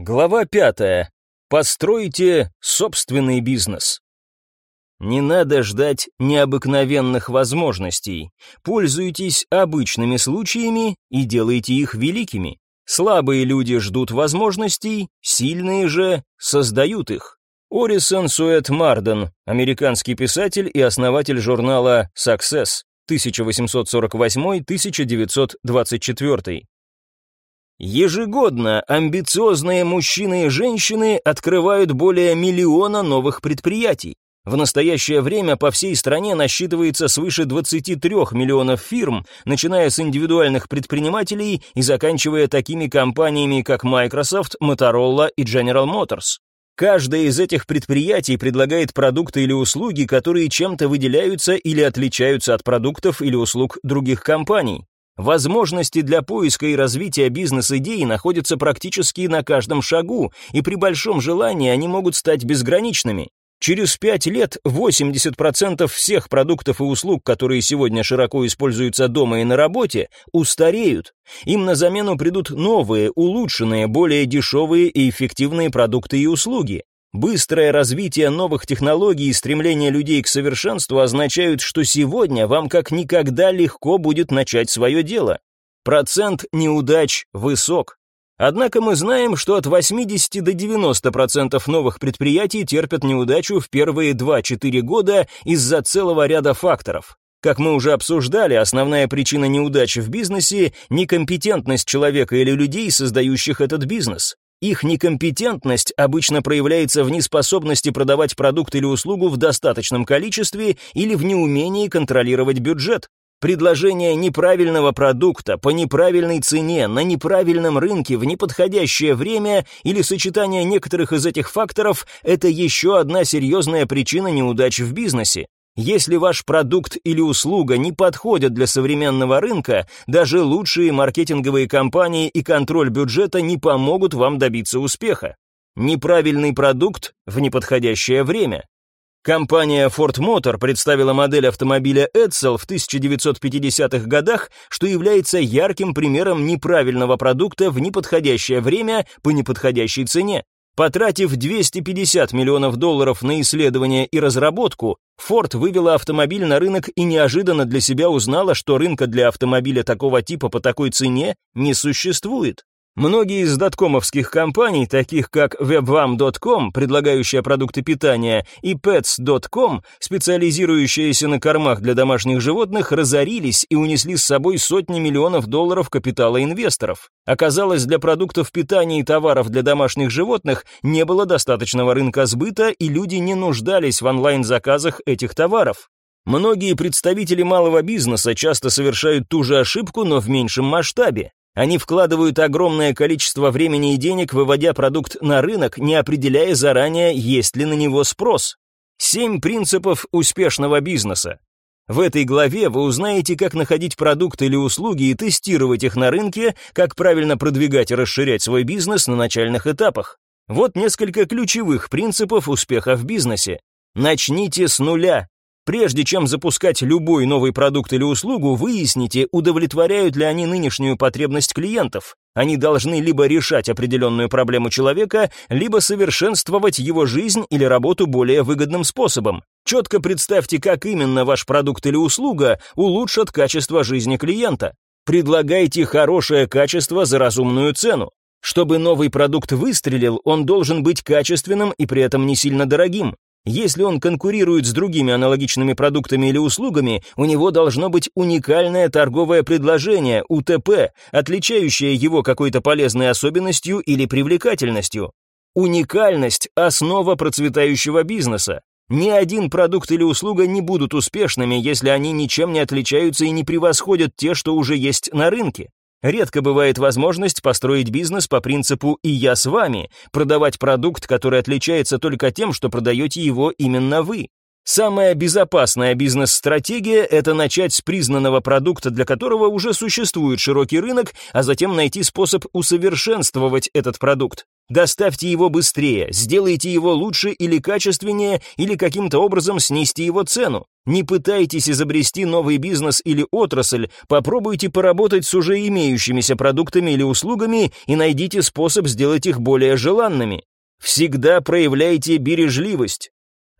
Глава пятая. Постройте собственный бизнес. Не надо ждать необыкновенных возможностей. Пользуйтесь обычными случаями и делайте их великими. Слабые люди ждут возможностей, сильные же создают их. Орисон Суэт Марден, американский писатель и основатель журнала Success, 1848-1924. Ежегодно амбициозные мужчины и женщины открывают более миллиона новых предприятий. В настоящее время по всей стране насчитывается свыше 23 миллионов фирм, начиная с индивидуальных предпринимателей и заканчивая такими компаниями, как Microsoft, Motorola и General Motors. Каждое из этих предприятий предлагает продукты или услуги, которые чем-то выделяются или отличаются от продуктов или услуг других компаний. Возможности для поиска и развития бизнес-идей находятся практически на каждом шагу, и при большом желании они могут стать безграничными. Через пять лет 80% всех продуктов и услуг, которые сегодня широко используются дома и на работе, устареют. Им на замену придут новые, улучшенные, более дешевые и эффективные продукты и услуги. Быстрое развитие новых технологий и стремление людей к совершенству означают, что сегодня вам как никогда легко будет начать свое дело. Процент неудач высок. Однако мы знаем, что от 80 до 90% новых предприятий терпят неудачу в первые 2-4 года из-за целого ряда факторов. Как мы уже обсуждали, основная причина неудачи в бизнесе – некомпетентность человека или людей, создающих этот бизнес. Их некомпетентность обычно проявляется в неспособности продавать продукт или услугу в достаточном количестве или в неумении контролировать бюджет. Предложение неправильного продукта по неправильной цене на неправильном рынке в неподходящее время или сочетание некоторых из этих факторов – это еще одна серьезная причина неудач в бизнесе. Если ваш продукт или услуга не подходят для современного рынка, даже лучшие маркетинговые компании и контроль бюджета не помогут вам добиться успеха. Неправильный продукт в неподходящее время. Компания Ford Motor представила модель автомобиля Edsel в 1950-х годах, что является ярким примером неправильного продукта в неподходящее время по неподходящей цене. Потратив 250 миллионов долларов на исследование и разработку, Ford вывела автомобиль на рынок и неожиданно для себя узнала, что рынка для автомобиля такого типа по такой цене не существует. Многие из доткомовских компаний, таких как webvam.com, предлагающая продукты питания, и pets.com, специализирующиеся на кормах для домашних животных, разорились и унесли с собой сотни миллионов долларов капитала инвесторов. Оказалось, для продуктов питания и товаров для домашних животных не было достаточного рынка сбыта, и люди не нуждались в онлайн-заказах этих товаров. Многие представители малого бизнеса часто совершают ту же ошибку, но в меньшем масштабе. Они вкладывают огромное количество времени и денег, выводя продукт на рынок, не определяя заранее, есть ли на него спрос. Семь принципов успешного бизнеса. В этой главе вы узнаете, как находить продукты или услуги и тестировать их на рынке, как правильно продвигать и расширять свой бизнес на начальных этапах. Вот несколько ключевых принципов успеха в бизнесе. Начните с нуля. Прежде чем запускать любой новый продукт или услугу, выясните, удовлетворяют ли они нынешнюю потребность клиентов. Они должны либо решать определенную проблему человека, либо совершенствовать его жизнь или работу более выгодным способом. Четко представьте, как именно ваш продукт или услуга улучшат качество жизни клиента. Предлагайте хорошее качество за разумную цену. Чтобы новый продукт выстрелил, он должен быть качественным и при этом не сильно дорогим. Если он конкурирует с другими аналогичными продуктами или услугами, у него должно быть уникальное торговое предложение, УТП, отличающее его какой-то полезной особенностью или привлекательностью. Уникальность – основа процветающего бизнеса. Ни один продукт или услуга не будут успешными, если они ничем не отличаются и не превосходят те, что уже есть на рынке. Редко бывает возможность построить бизнес по принципу «и я с вами», продавать продукт, который отличается только тем, что продаете его именно вы. Самая безопасная бизнес-стратегия – это начать с признанного продукта, для которого уже существует широкий рынок, а затем найти способ усовершенствовать этот продукт. Доставьте его быстрее, сделайте его лучше или качественнее, или каким-то образом снизьте его цену. Не пытайтесь изобрести новый бизнес или отрасль, попробуйте поработать с уже имеющимися продуктами или услугами и найдите способ сделать их более желанными. Всегда проявляйте бережливость.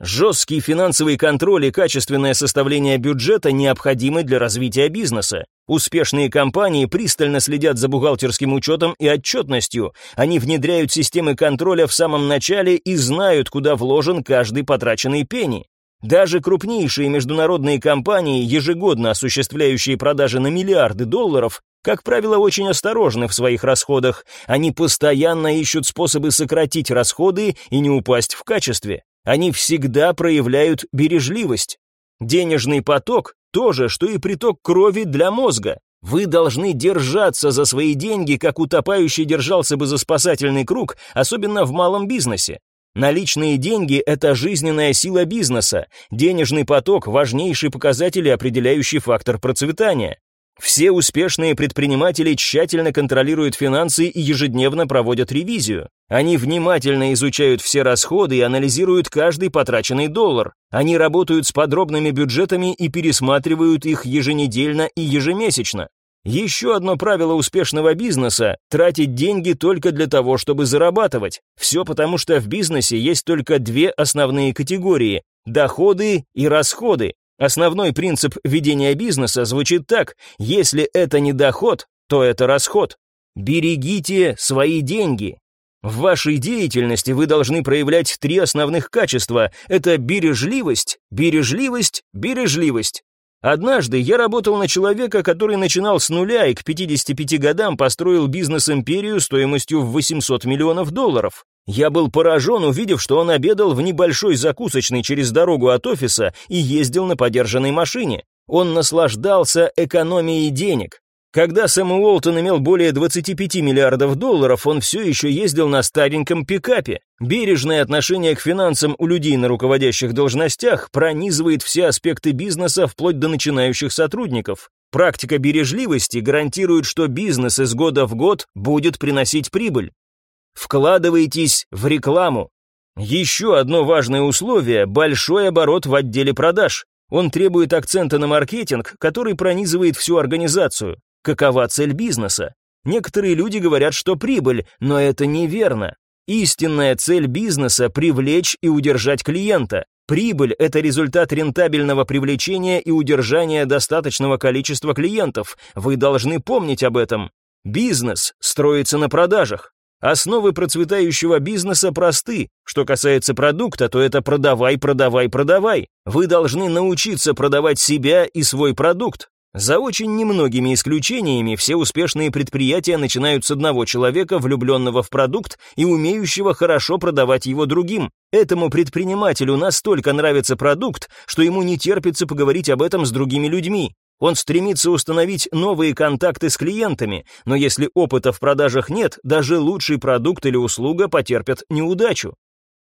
Жесткий финансовый контроль и качественное составление бюджета необходимы для развития бизнеса. Успешные компании пристально следят за бухгалтерским учетом и отчетностью. Они внедряют системы контроля в самом начале и знают, куда вложен каждый потраченный пенни. Даже крупнейшие международные компании, ежегодно осуществляющие продажи на миллиарды долларов, как правило, очень осторожны в своих расходах. Они постоянно ищут способы сократить расходы и не упасть в качестве. Они всегда проявляют бережливость. Денежный поток – то же, что и приток крови для мозга. Вы должны держаться за свои деньги, как утопающий держался бы за спасательный круг, особенно в малом бизнесе. Наличные деньги – это жизненная сила бизнеса. Денежный поток – важнейший показатель и определяющий фактор процветания. Все успешные предприниматели тщательно контролируют финансы и ежедневно проводят ревизию. Они внимательно изучают все расходы и анализируют каждый потраченный доллар. Они работают с подробными бюджетами и пересматривают их еженедельно и ежемесячно. Еще одно правило успешного бизнеса – тратить деньги только для того, чтобы зарабатывать. Все потому, что в бизнесе есть только две основные категории – доходы и расходы. Основной принцип ведения бизнеса звучит так: если это не доход, то это расход. Берегите свои деньги. В вашей деятельности вы должны проявлять три основных качества: это бережливость, бережливость, бережливость. Однажды я работал на человека, который начинал с нуля и к 55 годам построил бизнес-империю стоимостью в 800 миллионов долларов. Я был поражен, увидев, что он обедал в небольшой закусочной через дорогу от офиса и ездил на подержанной машине. Он наслаждался экономией денег. Когда Сэм Уолтон имел более 25 миллиардов долларов, он все еще ездил на стареньком пикапе. Бережное отношение к финансам у людей на руководящих должностях пронизывает все аспекты бизнеса вплоть до начинающих сотрудников. Практика бережливости гарантирует, что бизнес из года в год будет приносить прибыль. Вкладывайтесь в рекламу. Еще одно важное условие – большой оборот в отделе продаж. Он требует акцента на маркетинг, который пронизывает всю организацию. Какова цель бизнеса? Некоторые люди говорят, что прибыль, но это неверно. Истинная цель бизнеса – привлечь и удержать клиента. Прибыль – это результат рентабельного привлечения и удержания достаточного количества клиентов. Вы должны помнить об этом. Бизнес строится на продажах. Основы процветающего бизнеса просты. Что касается продукта, то это продавай, продавай, продавай. Вы должны научиться продавать себя и свой продукт. За очень немногими исключениями все успешные предприятия начинают с одного человека, влюбленного в продукт и умеющего хорошо продавать его другим. Этому предпринимателю настолько нравится продукт, что ему не терпится поговорить об этом с другими людьми. Он стремится установить новые контакты с клиентами, но если опыта в продажах нет, даже лучший продукт или услуга потерпят неудачу.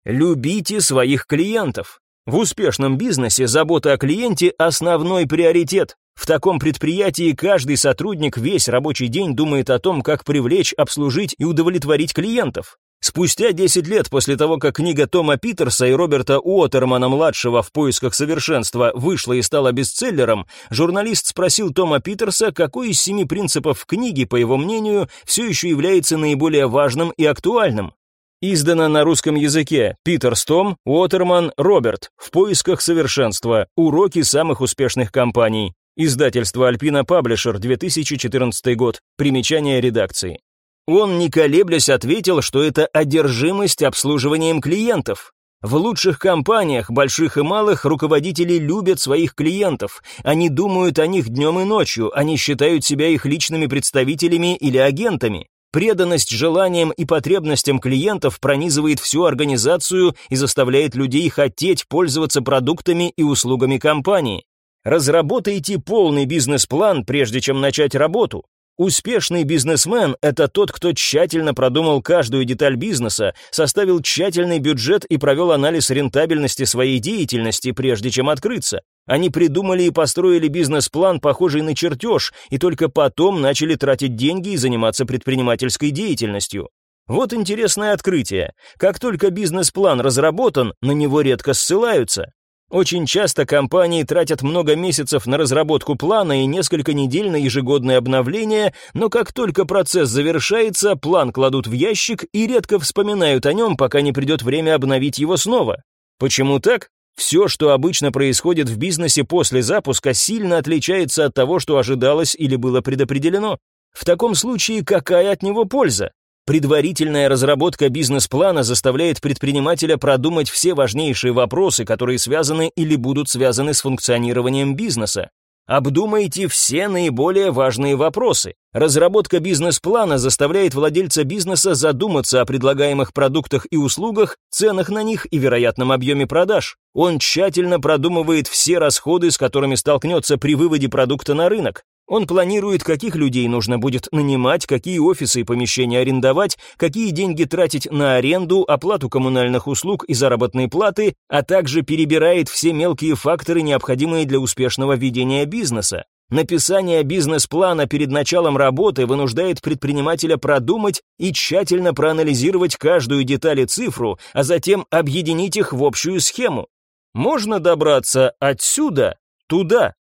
Любите своих клиентов. В успешном бизнесе забота о клиенте – основной приоритет. В таком предприятии каждый сотрудник весь рабочий день думает о том, как привлечь, обслужить и удовлетворить клиентов. Спустя 10 лет после того, как книга Тома Питерса и Роберта Уотермана-младшего «В поисках совершенства» вышла и стала бестселлером, журналист спросил Тома Питерса, какой из семи принципов книги, по его мнению, все еще является наиболее важным и актуальным. Издана на русском языке Питерс Том, Уотерман, Роберт «В поисках совершенства. Уроки самых успешных компаний». Издательство Альпина Паблишер, 2014 год. Примечание редакции. Он, не колеблясь, ответил, что это одержимость обслуживанием клиентов. В лучших компаниях, больших и малых, руководители любят своих клиентов. Они думают о них днем и ночью, они считают себя их личными представителями или агентами. Преданность желаниям и потребностям клиентов пронизывает всю организацию и заставляет людей хотеть пользоваться продуктами и услугами компании. Разработайте полный бизнес-план, прежде чем начать работу. Успешный бизнесмен – это тот, кто тщательно продумал каждую деталь бизнеса, составил тщательный бюджет и провел анализ рентабельности своей деятельности, прежде чем открыться. Они придумали и построили бизнес-план, похожий на чертеж, и только потом начали тратить деньги и заниматься предпринимательской деятельностью. Вот интересное открытие. Как только бизнес-план разработан, на него редко ссылаются. Очень часто компании тратят много месяцев на разработку плана и несколько недель на ежегодное обновление, но как только процесс завершается, план кладут в ящик и редко вспоминают о нем, пока не придет время обновить его снова. Почему так? Все, что обычно происходит в бизнесе после запуска, сильно отличается от того, что ожидалось или было предопределено. В таком случае какая от него польза? Предварительная разработка бизнес-плана заставляет предпринимателя продумать все важнейшие вопросы, которые связаны или будут связаны с функционированием бизнеса. Обдумайте все наиболее важные вопросы. Разработка бизнес-плана заставляет владельца бизнеса задуматься о предлагаемых продуктах и услугах, ценах на них и вероятном объеме продаж. Он тщательно продумывает все расходы, с которыми столкнется при выводе продукта на рынок. Он планирует, каких людей нужно будет нанимать, какие офисы и помещения арендовать, какие деньги тратить на аренду, оплату коммунальных услуг и заработные платы, а также перебирает все мелкие факторы, необходимые для успешного ведения бизнеса. Написание бизнес-плана перед началом работы вынуждает предпринимателя продумать и тщательно проанализировать каждую деталь и цифру, а затем объединить их в общую схему. Можно добраться отсюда туда.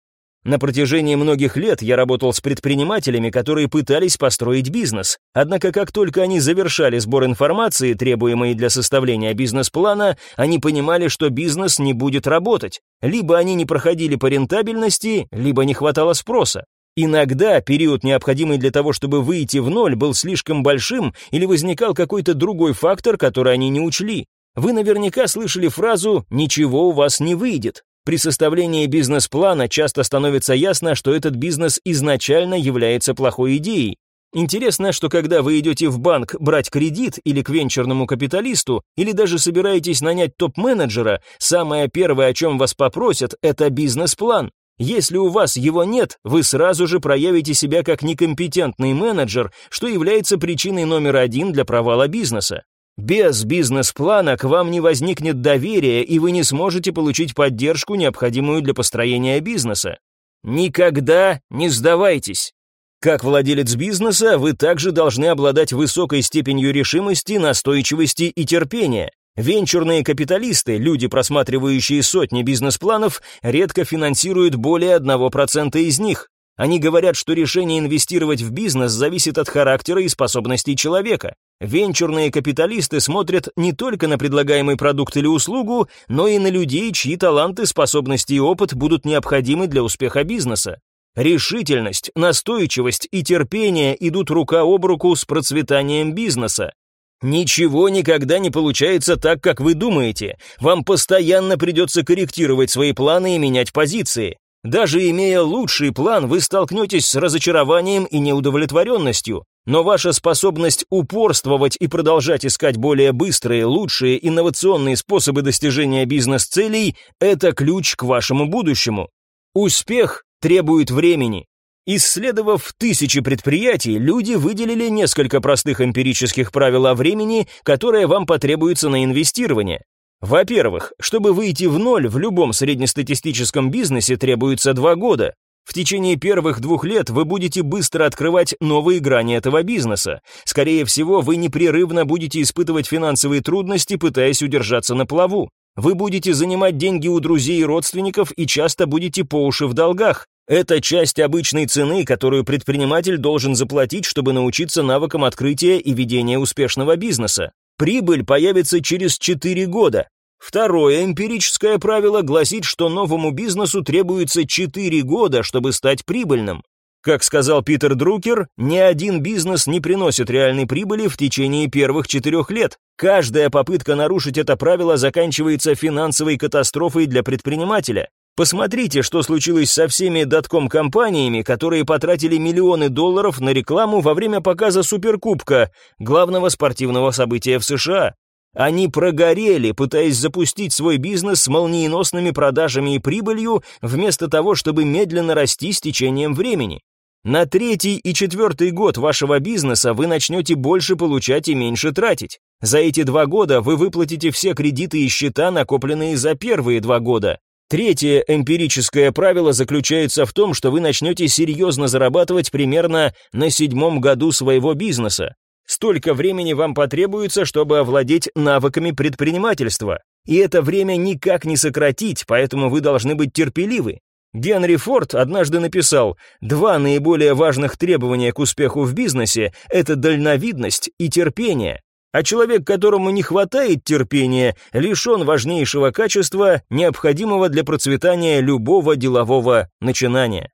На протяжении многих лет я работал с предпринимателями, которые пытались построить бизнес. Однако как только они завершали сбор информации, требуемой для составления бизнес-плана, они понимали, что бизнес не будет работать. Либо они не проходили по рентабельности, либо не хватало спроса. Иногда период, необходимый для того, чтобы выйти в ноль, был слишком большим или возникал какой-то другой фактор, который они не учли. Вы наверняка слышали фразу «ничего у вас не выйдет». При составлении бизнес-плана часто становится ясно, что этот бизнес изначально является плохой идеей. Интересно, что когда вы идете в банк брать кредит или к венчурному капиталисту, или даже собираетесь нанять топ-менеджера, самое первое, о чем вас попросят, это бизнес-план. Если у вас его нет, вы сразу же проявите себя как некомпетентный менеджер, что является причиной номер один для провала бизнеса. Без бизнес-плана к вам не возникнет доверия, и вы не сможете получить поддержку, необходимую для построения бизнеса. Никогда не сдавайтесь. Как владелец бизнеса, вы также должны обладать высокой степенью решимости, настойчивости и терпения. Венчурные капиталисты, люди, просматривающие сотни бизнес-планов, редко финансируют более 1% из них. Они говорят, что решение инвестировать в бизнес зависит от характера и способностей человека. Венчурные капиталисты смотрят не только на предлагаемый продукт или услугу, но и на людей, чьи таланты, способности и опыт будут необходимы для успеха бизнеса. Решительность, настойчивость и терпение идут рука об руку с процветанием бизнеса. Ничего никогда не получается так, как вы думаете. Вам постоянно придется корректировать свои планы и менять позиции. Даже имея лучший план, вы столкнетесь с разочарованием и неудовлетворенностью. Но ваша способность упорствовать и продолжать искать более быстрые, лучшие, инновационные способы достижения бизнес-целей – это ключ к вашему будущему. Успех требует времени. Исследовав тысячи предприятий, люди выделили несколько простых эмпирических правил о времени, которые вам потребуются на инвестирование. Во-первых, чтобы выйти в ноль в любом среднестатистическом бизнесе требуется два года. В течение первых двух лет вы будете быстро открывать новые грани этого бизнеса. Скорее всего, вы непрерывно будете испытывать финансовые трудности, пытаясь удержаться на плаву. Вы будете занимать деньги у друзей и родственников и часто будете по уши в долгах. Это часть обычной цены, которую предприниматель должен заплатить, чтобы научиться навыкам открытия и ведения успешного бизнеса. Прибыль появится через 4 года. Второе эмпирическое правило гласит, что новому бизнесу требуется 4 года, чтобы стать прибыльным. Как сказал Питер Друкер, ни один бизнес не приносит реальной прибыли в течение первых четырех лет. Каждая попытка нарушить это правило заканчивается финансовой катастрофой для предпринимателя. Посмотрите, что случилось со всеми дотком-компаниями, которые потратили миллионы долларов на рекламу во время показа Суперкубка, главного спортивного события в США. Они прогорели, пытаясь запустить свой бизнес с молниеносными продажами и прибылью, вместо того, чтобы медленно расти с течением времени. На третий и четвертый год вашего бизнеса вы начнете больше получать и меньше тратить. За эти два года вы выплатите все кредиты и счета, накопленные за первые два года. Третье эмпирическое правило заключается в том, что вы начнете серьезно зарабатывать примерно на седьмом году своего бизнеса. Столько времени вам потребуется, чтобы овладеть навыками предпринимательства. И это время никак не сократить, поэтому вы должны быть терпеливы. Генри Форд однажды написал, «Два наиболее важных требования к успеху в бизнесе – это дальновидность и терпение. А человек, которому не хватает терпения, лишен важнейшего качества, необходимого для процветания любого делового начинания».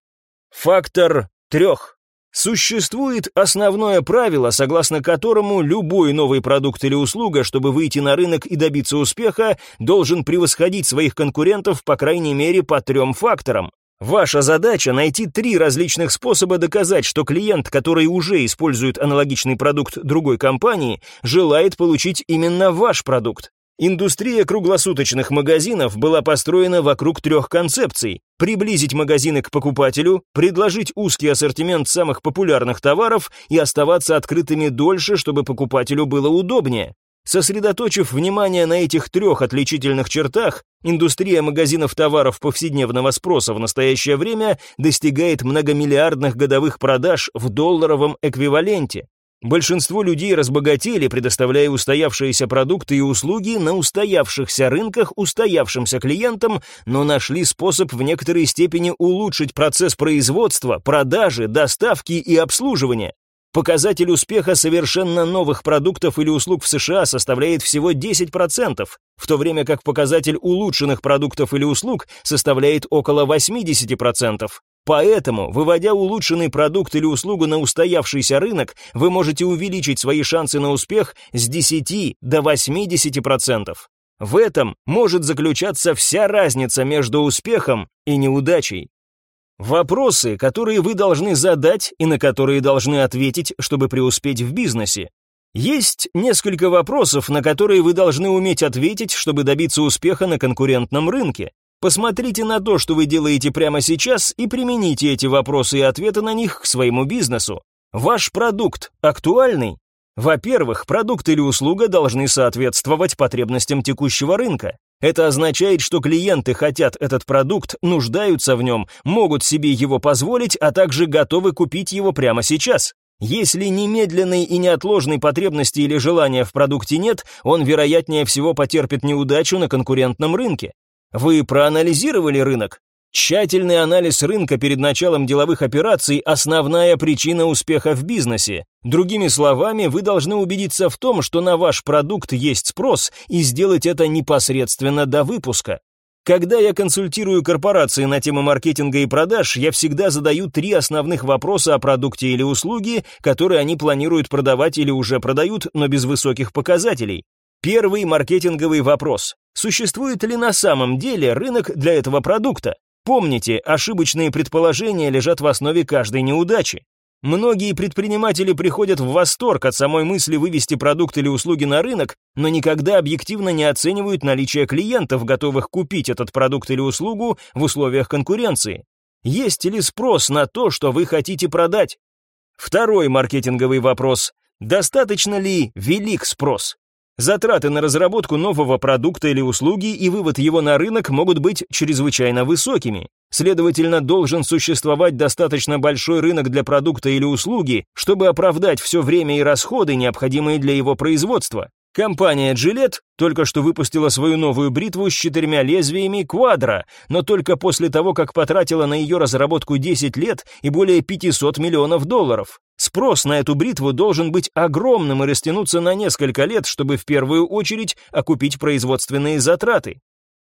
Фактор трех. Существует основное правило, согласно которому любой новый продукт или услуга, чтобы выйти на рынок и добиться успеха, должен превосходить своих конкурентов по крайней мере по трем факторам. Ваша задача найти три различных способа доказать, что клиент, который уже использует аналогичный продукт другой компании, желает получить именно ваш продукт. Индустрия круглосуточных магазинов была построена вокруг трех концепций. Приблизить магазины к покупателю, предложить узкий ассортимент самых популярных товаров и оставаться открытыми дольше, чтобы покупателю было удобнее. Сосредоточив внимание на этих трех отличительных чертах, индустрия магазинов товаров повседневного спроса в настоящее время достигает многомиллиардных годовых продаж в долларовом эквиваленте. Большинство людей разбогатели, предоставляя устоявшиеся продукты и услуги на устоявшихся рынках устоявшимся клиентам, но нашли способ в некоторой степени улучшить процесс производства, продажи, доставки и обслуживания. Показатель успеха совершенно новых продуктов или услуг в США составляет всего 10%, в то время как показатель улучшенных продуктов или услуг составляет около 80%. Поэтому, выводя улучшенный продукт или услугу на устоявшийся рынок, вы можете увеличить свои шансы на успех с 10 до 80%. В этом может заключаться вся разница между успехом и неудачей. Вопросы, которые вы должны задать и на которые должны ответить, чтобы преуспеть в бизнесе. Есть несколько вопросов, на которые вы должны уметь ответить, чтобы добиться успеха на конкурентном рынке. Посмотрите на то, что вы делаете прямо сейчас, и примените эти вопросы и ответы на них к своему бизнесу. Ваш продукт актуальный? Во-первых, продукт или услуга должны соответствовать потребностям текущего рынка. Это означает, что клиенты хотят этот продукт, нуждаются в нем, могут себе его позволить, а также готовы купить его прямо сейчас. Если немедленной и неотложной потребности или желания в продукте нет, он вероятнее всего потерпит неудачу на конкурентном рынке. Вы проанализировали рынок? Тщательный анализ рынка перед началом деловых операций – основная причина успеха в бизнесе. Другими словами, вы должны убедиться в том, что на ваш продукт есть спрос, и сделать это непосредственно до выпуска. Когда я консультирую корпорации на тему маркетинга и продаж, я всегда задаю три основных вопроса о продукте или услуге, которые они планируют продавать или уже продают, но без высоких показателей. Первый маркетинговый вопрос. Существует ли на самом деле рынок для этого продукта? Помните, ошибочные предположения лежат в основе каждой неудачи. Многие предприниматели приходят в восторг от самой мысли вывести продукт или услуги на рынок, но никогда объективно не оценивают наличие клиентов, готовых купить этот продукт или услугу в условиях конкуренции. Есть ли спрос на то, что вы хотите продать? Второй маркетинговый вопрос. Достаточно ли велик спрос? Затраты на разработку нового продукта или услуги и вывод его на рынок могут быть чрезвычайно высокими. Следовательно, должен существовать достаточно большой рынок для продукта или услуги, чтобы оправдать все время и расходы, необходимые для его производства. Компания Gillette только что выпустила свою новую бритву с четырьмя лезвиями Quadro, но только после того, как потратила на ее разработку 10 лет и более 500 миллионов долларов. Спрос на эту бритву должен быть огромным и растянуться на несколько лет, чтобы в первую очередь окупить производственные затраты.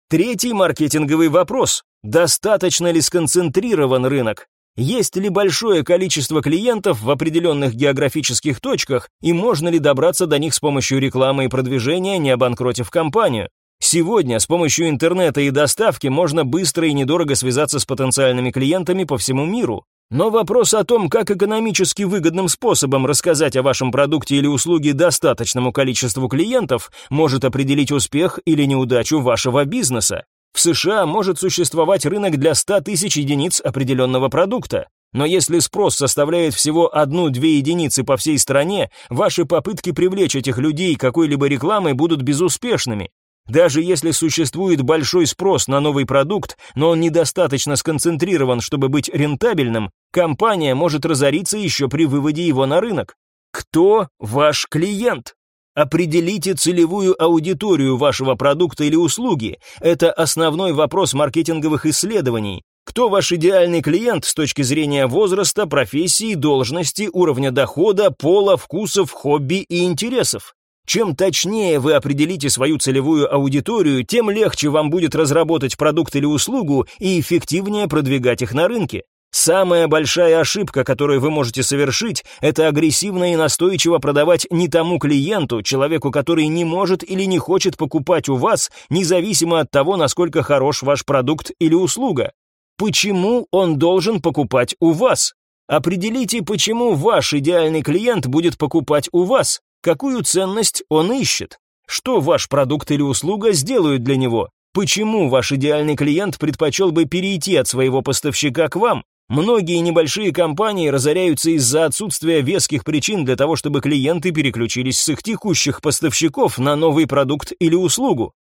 Третий маркетинговый вопрос. Достаточно ли сконцентрирован рынок? Есть ли большое количество клиентов в определенных географических точках и можно ли добраться до них с помощью рекламы и продвижения, не обанкротив компанию? Сегодня с помощью интернета и доставки можно быстро и недорого связаться с потенциальными клиентами по всему миру. Но вопрос о том, как экономически выгодным способом рассказать о вашем продукте или услуге достаточному количеству клиентов, может определить успех или неудачу вашего бизнеса. В США может существовать рынок для 100 тысяч единиц определенного продукта. Но если спрос составляет всего одну-две единицы по всей стране, ваши попытки привлечь этих людей какой-либо рекламой будут безуспешными. Даже если существует большой спрос на новый продукт, но он недостаточно сконцентрирован, чтобы быть рентабельным, компания может разориться еще при выводе его на рынок. Кто ваш клиент? Определите целевую аудиторию вашего продукта или услуги. Это основной вопрос маркетинговых исследований. Кто ваш идеальный клиент с точки зрения возраста, профессии, должности, уровня дохода, пола, вкусов, хобби и интересов? Чем точнее вы определите свою целевую аудиторию, тем легче вам будет разработать продукт или услугу и эффективнее продвигать их на рынке. Самая большая ошибка, которую вы можете совершить, это агрессивно и настойчиво продавать не тому клиенту, человеку, который не может или не хочет покупать у вас, независимо от того, насколько хорош ваш продукт или услуга. Почему он должен покупать у вас? Определите, почему ваш идеальный клиент будет покупать у вас, какую ценность он ищет, что ваш продукт или услуга сделают для него, почему ваш идеальный клиент предпочел бы перейти от своего поставщика к вам, Многие небольшие компании разоряются из-за отсутствия веских причин для того, чтобы клиенты переключились с их текущих поставщиков на новый продукт или услугу.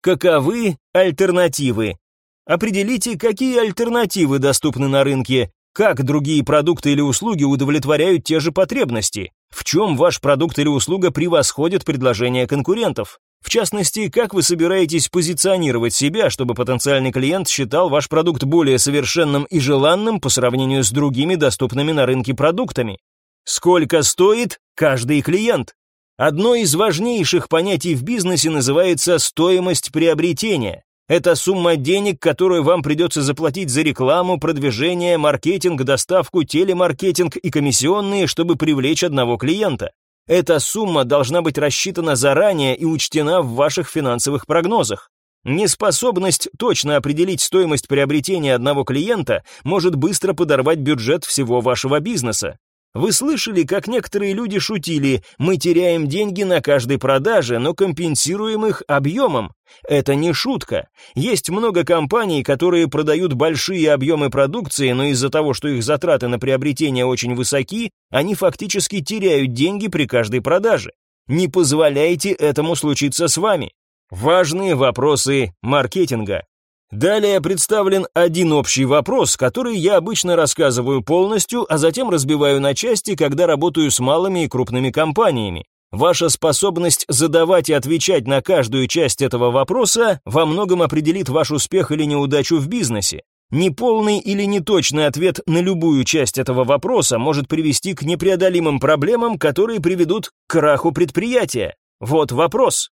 Каковы альтернативы? Определите, какие альтернативы доступны на рынке, как другие продукты или услуги удовлетворяют те же потребности, в чем ваш продукт или услуга превосходит предложения конкурентов. В частности, как вы собираетесь позиционировать себя, чтобы потенциальный клиент считал ваш продукт более совершенным и желанным по сравнению с другими доступными на рынке продуктами? Сколько стоит каждый клиент? Одно из важнейших понятий в бизнесе называется стоимость приобретения. Это сумма денег, которую вам придется заплатить за рекламу, продвижение, маркетинг, доставку, телемаркетинг и комиссионные, чтобы привлечь одного клиента. Эта сумма должна быть рассчитана заранее и учтена в ваших финансовых прогнозах. Неспособность точно определить стоимость приобретения одного клиента может быстро подорвать бюджет всего вашего бизнеса. Вы слышали, как некоторые люди шутили, мы теряем деньги на каждой продаже, но компенсируем их объемом. Это не шутка. Есть много компаний, которые продают большие объемы продукции, но из-за того, что их затраты на приобретение очень высоки, они фактически теряют деньги при каждой продаже. Не позволяйте этому случиться с вами. Важные вопросы маркетинга. Далее представлен один общий вопрос, который я обычно рассказываю полностью, а затем разбиваю на части, когда работаю с малыми и крупными компаниями. Ваша способность задавать и отвечать на каждую часть этого вопроса во многом определит ваш успех или неудачу в бизнесе. Неполный или неточный ответ на любую часть этого вопроса может привести к непреодолимым проблемам, которые приведут к краху предприятия. Вот вопрос.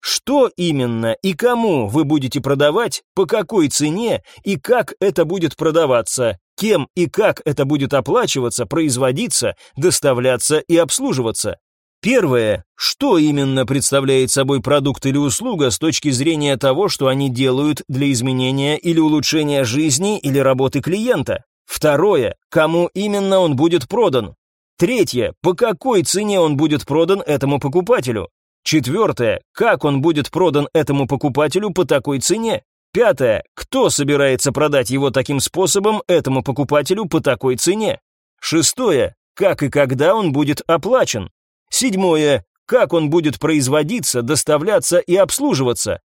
Что именно и кому вы будете продавать, по какой цене и как это будет продаваться, кем и как это будет оплачиваться, производиться, доставляться и обслуживаться. Первое. Что именно представляет собой продукт или услуга с точки зрения того, что они делают для изменения или улучшения жизни или работы клиента? Второе. Кому именно он будет продан? Третье. По какой цене он будет продан этому покупателю? Четвертое. Как он будет продан этому покупателю по такой цене? Пятое. Кто собирается продать его таким способом этому покупателю по такой цене? Шестое. Как и когда он будет оплачен? Седьмое. Как он будет производиться, доставляться и обслуживаться?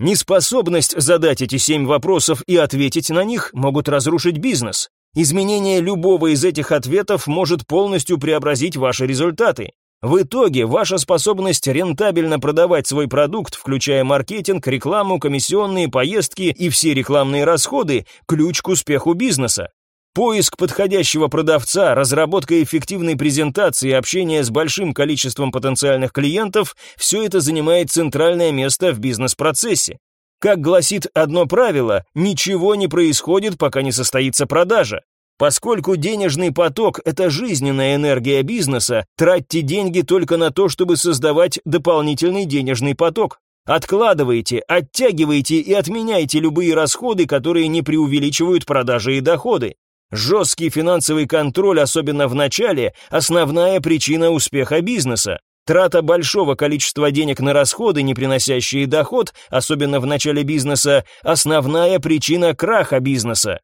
Неспособность задать эти семь вопросов и ответить на них могут разрушить бизнес. Изменение любого из этих ответов может полностью преобразить ваши результаты. В итоге ваша способность рентабельно продавать свой продукт, включая маркетинг, рекламу, комиссионные поездки и все рекламные расходы – ключ к успеху бизнеса. Поиск подходящего продавца, разработка эффективной презентации общение с большим количеством потенциальных клиентов – все это занимает центральное место в бизнес-процессе. Как гласит одно правило, ничего не происходит, пока не состоится продажа. Поскольку денежный поток – это жизненная энергия бизнеса, тратьте деньги только на то, чтобы создавать дополнительный денежный поток. Откладывайте, оттягивайте и отменяйте любые расходы, которые не преувеличивают продажи и доходы. Жесткий финансовый контроль, особенно в начале, основная причина успеха бизнеса. Трата большого количества денег на расходы, не приносящие доход, особенно в начале бизнеса, основная причина краха бизнеса.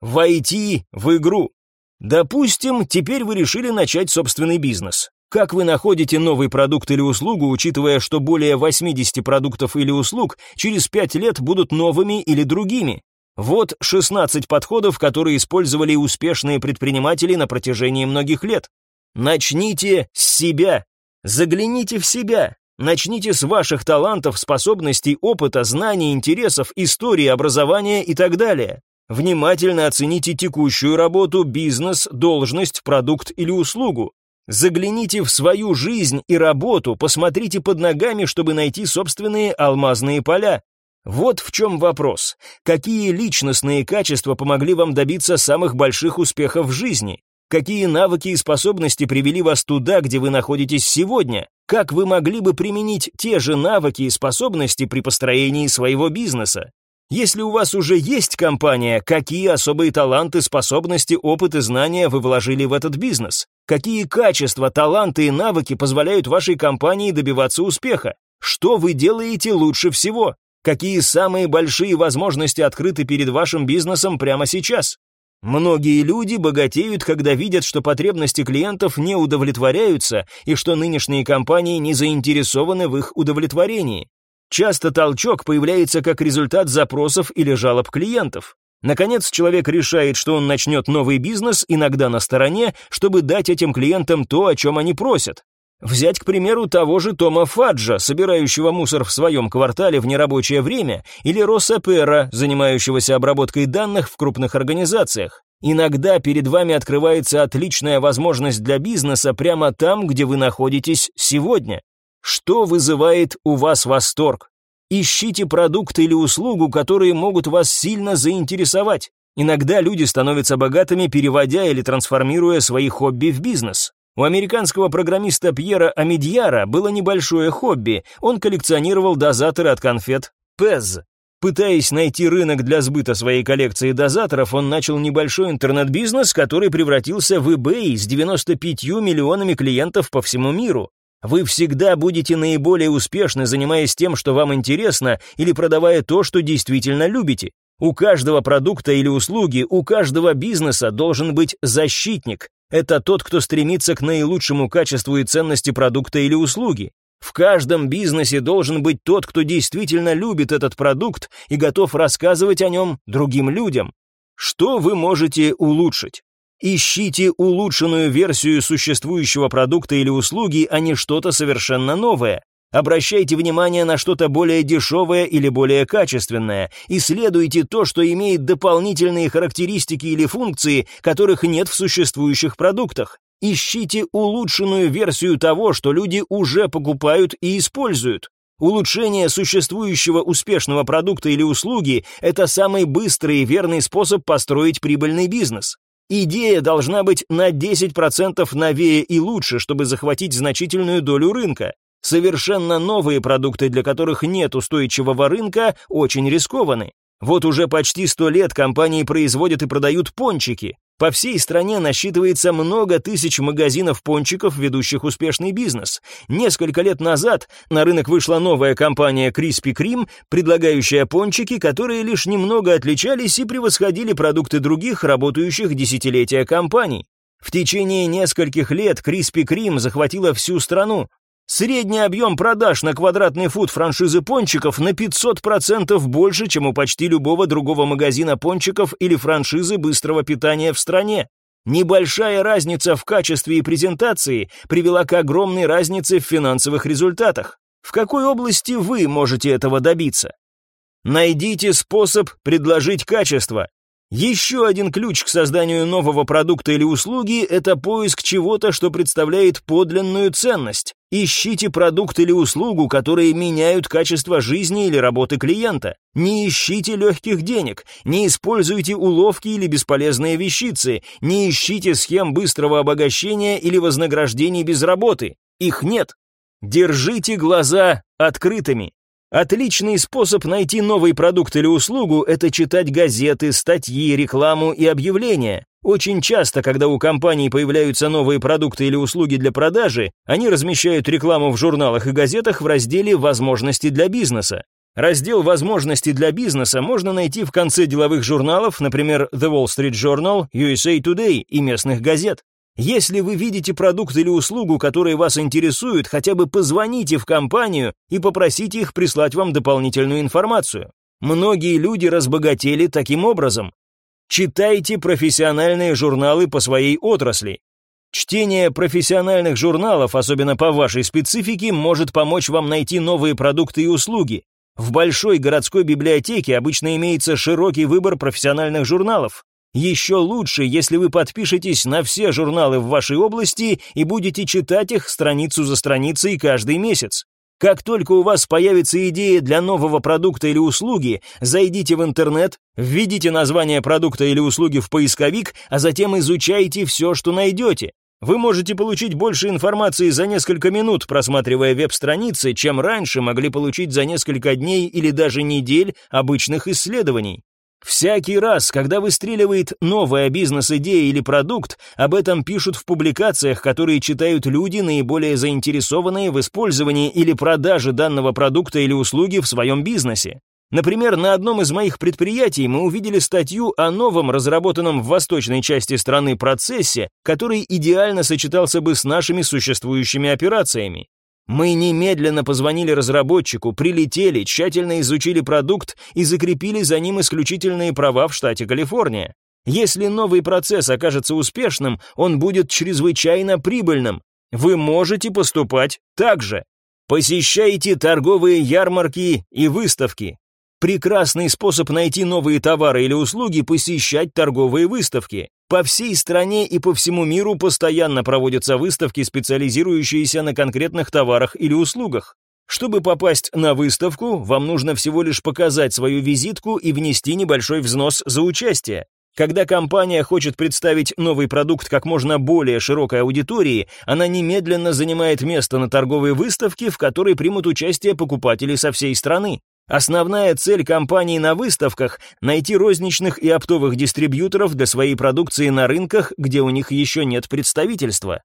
Войти в игру. Допустим, теперь вы решили начать собственный бизнес. Как вы находите новый продукт или услугу, учитывая, что более 80 продуктов или услуг через 5 лет будут новыми или другими? Вот 16 подходов, которые использовали успешные предприниматели на протяжении многих лет. Начните с себя. Загляните в себя. Начните с ваших талантов, способностей, опыта, знаний, интересов, истории, образования и так далее. Внимательно оцените текущую работу, бизнес, должность, продукт или услугу. Загляните в свою жизнь и работу, посмотрите под ногами, чтобы найти собственные алмазные поля. Вот в чем вопрос. Какие личностные качества помогли вам добиться самых больших успехов в жизни? Какие навыки и способности привели вас туда, где вы находитесь сегодня? Как вы могли бы применить те же навыки и способности при построении своего бизнеса? Если у вас уже есть компания, какие особые таланты, способности, опыт и знания вы вложили в этот бизнес? Какие качества, таланты и навыки позволяют вашей компании добиваться успеха? Что вы делаете лучше всего? Какие самые большие возможности открыты перед вашим бизнесом прямо сейчас? Многие люди богатеют, когда видят, что потребности клиентов не удовлетворяются и что нынешние компании не заинтересованы в их удовлетворении. Часто толчок появляется как результат запросов или жалоб клиентов. Наконец, человек решает, что он начнет новый бизнес, иногда на стороне, чтобы дать этим клиентам то, о чем они просят. Взять, к примеру, того же Тома Фаджа, собирающего мусор в своем квартале в нерабочее время, или Росса Пера, занимающегося обработкой данных в крупных организациях. Иногда перед вами открывается отличная возможность для бизнеса прямо там, где вы находитесь сегодня. Что вызывает у вас восторг? Ищите продукт или услугу, которые могут вас сильно заинтересовать. Иногда люди становятся богатыми, переводя или трансформируя свои хобби в бизнес. У американского программиста Пьера Амидьяра было небольшое хобби. Он коллекционировал дозаторы от конфет Пез. Пытаясь найти рынок для сбыта своей коллекции дозаторов, он начал небольшой интернет-бизнес, который превратился в eBay с 95 миллионами клиентов по всему миру. Вы всегда будете наиболее успешны, занимаясь тем, что вам интересно, или продавая то, что действительно любите. У каждого продукта или услуги, у каждого бизнеса должен быть защитник. Это тот, кто стремится к наилучшему качеству и ценности продукта или услуги. В каждом бизнесе должен быть тот, кто действительно любит этот продукт и готов рассказывать о нем другим людям. Что вы можете улучшить? Ищите улучшенную версию существующего продукта или услуги, а не что-то совершенно новое. Обращайте внимание на что-то более дешевое или более качественное. Исследуйте то, что имеет дополнительные характеристики или функции, которых нет в существующих продуктах. Ищите улучшенную версию того, что люди уже покупают и используют. Улучшение существующего успешного продукта или услуги – это самый быстрый и верный способ построить прибыльный бизнес. Идея должна быть на 10% новее и лучше, чтобы захватить значительную долю рынка. Совершенно новые продукты, для которых нет устойчивого рынка, очень рискованы. Вот уже почти сто лет компании производят и продают пончики. По всей стране насчитывается много тысяч магазинов пончиков, ведущих успешный бизнес. Несколько лет назад на рынок вышла новая компания Krispy Kreme, предлагающая пончики, которые лишь немного отличались и превосходили продукты других, работающих десятилетия компаний. В течение нескольких лет Krispy Kreme захватила всю страну. Средний объем продаж на квадратный фут франшизы пончиков на 500% больше, чем у почти любого другого магазина пончиков или франшизы быстрого питания в стране. Небольшая разница в качестве и презентации привела к огромной разнице в финансовых результатах. В какой области вы можете этого добиться? Найдите способ предложить качество. Еще один ключ к созданию нового продукта или услуги – это поиск чего-то, что представляет подлинную ценность. Ищите продукт или услугу, которые меняют качество жизни или работы клиента. Не ищите легких денег, не используйте уловки или бесполезные вещицы, не ищите схем быстрого обогащения или вознаграждений без работы. Их нет. Держите глаза открытыми. Отличный способ найти новый продукт или услугу – это читать газеты, статьи, рекламу и объявления. Очень часто, когда у компаний появляются новые продукты или услуги для продажи, они размещают рекламу в журналах и газетах в разделе «Возможности для бизнеса». Раздел «Возможности для бизнеса» можно найти в конце деловых журналов, например, The Wall Street Journal, USA Today и местных газет. Если вы видите продукт или услугу, которые вас интересуют, хотя бы позвоните в компанию и попросите их прислать вам дополнительную информацию. Многие люди разбогатели таким образом. Читайте профессиональные журналы по своей отрасли. Чтение профессиональных журналов, особенно по вашей специфике, может помочь вам найти новые продукты и услуги. В большой городской библиотеке обычно имеется широкий выбор профессиональных журналов. Еще лучше, если вы подпишетесь на все журналы в вашей области и будете читать их страницу за страницей каждый месяц. Как только у вас появится идея для нового продукта или услуги, зайдите в интернет, введите название продукта или услуги в поисковик, а затем изучайте все, что найдете. Вы можете получить больше информации за несколько минут, просматривая веб-страницы, чем раньше могли получить за несколько дней или даже недель обычных исследований. Всякий раз, когда выстреливает новая бизнес-идея или продукт, об этом пишут в публикациях, которые читают люди, наиболее заинтересованные в использовании или продаже данного продукта или услуги в своем бизнесе. Например, на одном из моих предприятий мы увидели статью о новом разработанном в восточной части страны процессе, который идеально сочетался бы с нашими существующими операциями. Мы немедленно позвонили разработчику, прилетели, тщательно изучили продукт и закрепили за ним исключительные права в штате Калифорния. Если новый процесс окажется успешным, он будет чрезвычайно прибыльным. Вы можете поступать так же. Посещайте торговые ярмарки и выставки. Прекрасный способ найти новые товары или услуги – посещать торговые выставки. По всей стране и по всему миру постоянно проводятся выставки, специализирующиеся на конкретных товарах или услугах. Чтобы попасть на выставку, вам нужно всего лишь показать свою визитку и внести небольшой взнос за участие. Когда компания хочет представить новый продукт как можно более широкой аудитории, она немедленно занимает место на торговой выставке, в которой примут участие покупатели со всей страны. Основная цель компании на выставках – найти розничных и оптовых дистрибьюторов для своей продукции на рынках, где у них еще нет представительства.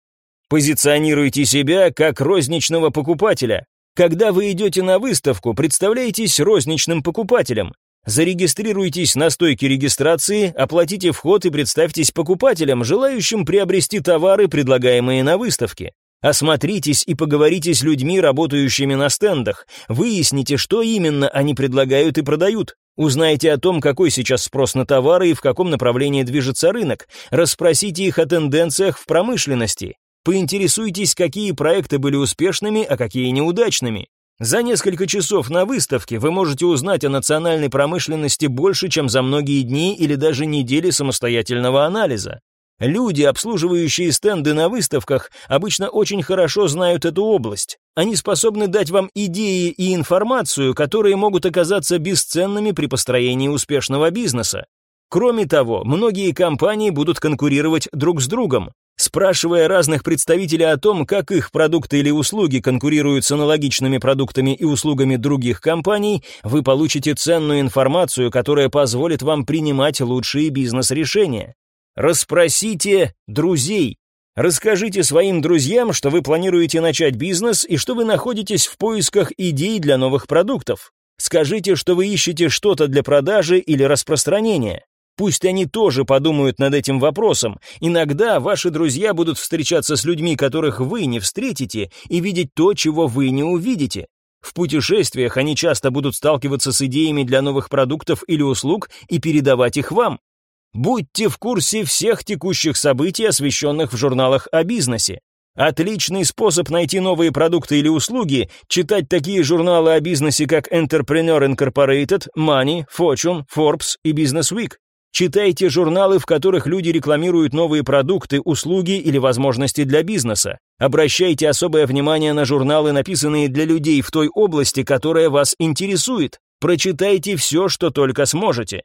Позиционируйте себя как розничного покупателя. Когда вы идете на выставку, представляйтесь розничным покупателем. Зарегистрируйтесь на стойке регистрации, оплатите вход и представьтесь покупателям, желающим приобрести товары, предлагаемые на выставке. Осмотритесь и поговорите с людьми, работающими на стендах. Выясните, что именно они предлагают и продают. Узнайте о том, какой сейчас спрос на товары и в каком направлении движется рынок. Расспросите их о тенденциях в промышленности. Поинтересуйтесь, какие проекты были успешными, а какие неудачными. За несколько часов на выставке вы можете узнать о национальной промышленности больше, чем за многие дни или даже недели самостоятельного анализа. Люди, обслуживающие стенды на выставках, обычно очень хорошо знают эту область. Они способны дать вам идеи и информацию, которые могут оказаться бесценными при построении успешного бизнеса. Кроме того, многие компании будут конкурировать друг с другом. Спрашивая разных представителей о том, как их продукты или услуги конкурируют с аналогичными продуктами и услугами других компаний, вы получите ценную информацию, которая позволит вам принимать лучшие бизнес-решения. Расспросите друзей. Расскажите своим друзьям, что вы планируете начать бизнес и что вы находитесь в поисках идей для новых продуктов. Скажите, что вы ищете что-то для продажи или распространения. Пусть они тоже подумают над этим вопросом. Иногда ваши друзья будут встречаться с людьми, которых вы не встретите, и видеть то, чего вы не увидите. В путешествиях они часто будут сталкиваться с идеями для новых продуктов или услуг и передавать их вам. Будьте в курсе всех текущих событий, освещенных в журналах о бизнесе. Отличный способ найти новые продукты или услуги – читать такие журналы о бизнесе, как Entrepreneur Incorporated, Money, Fortune, Forbes и Business Week. Читайте журналы, в которых люди рекламируют новые продукты, услуги или возможности для бизнеса. Обращайте особое внимание на журналы, написанные для людей в той области, которая вас интересует. Прочитайте все, что только сможете.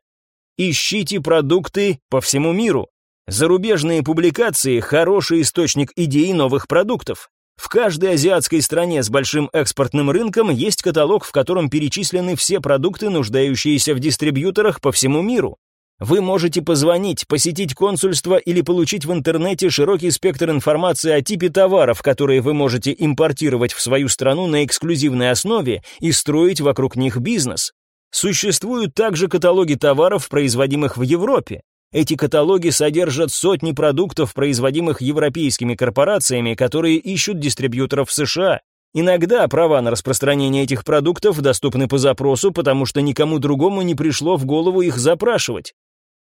Ищите продукты по всему миру. Зарубежные публикации – хороший источник идей новых продуктов. В каждой азиатской стране с большим экспортным рынком есть каталог, в котором перечислены все продукты, нуждающиеся в дистрибьюторах по всему миру. Вы можете позвонить, посетить консульство или получить в интернете широкий спектр информации о типе товаров, которые вы можете импортировать в свою страну на эксклюзивной основе и строить вокруг них бизнес. Существуют также каталоги товаров, производимых в Европе. Эти каталоги содержат сотни продуктов, производимых европейскими корпорациями, которые ищут дистрибьюторов в США. Иногда права на распространение этих продуктов доступны по запросу, потому что никому другому не пришло в голову их запрашивать.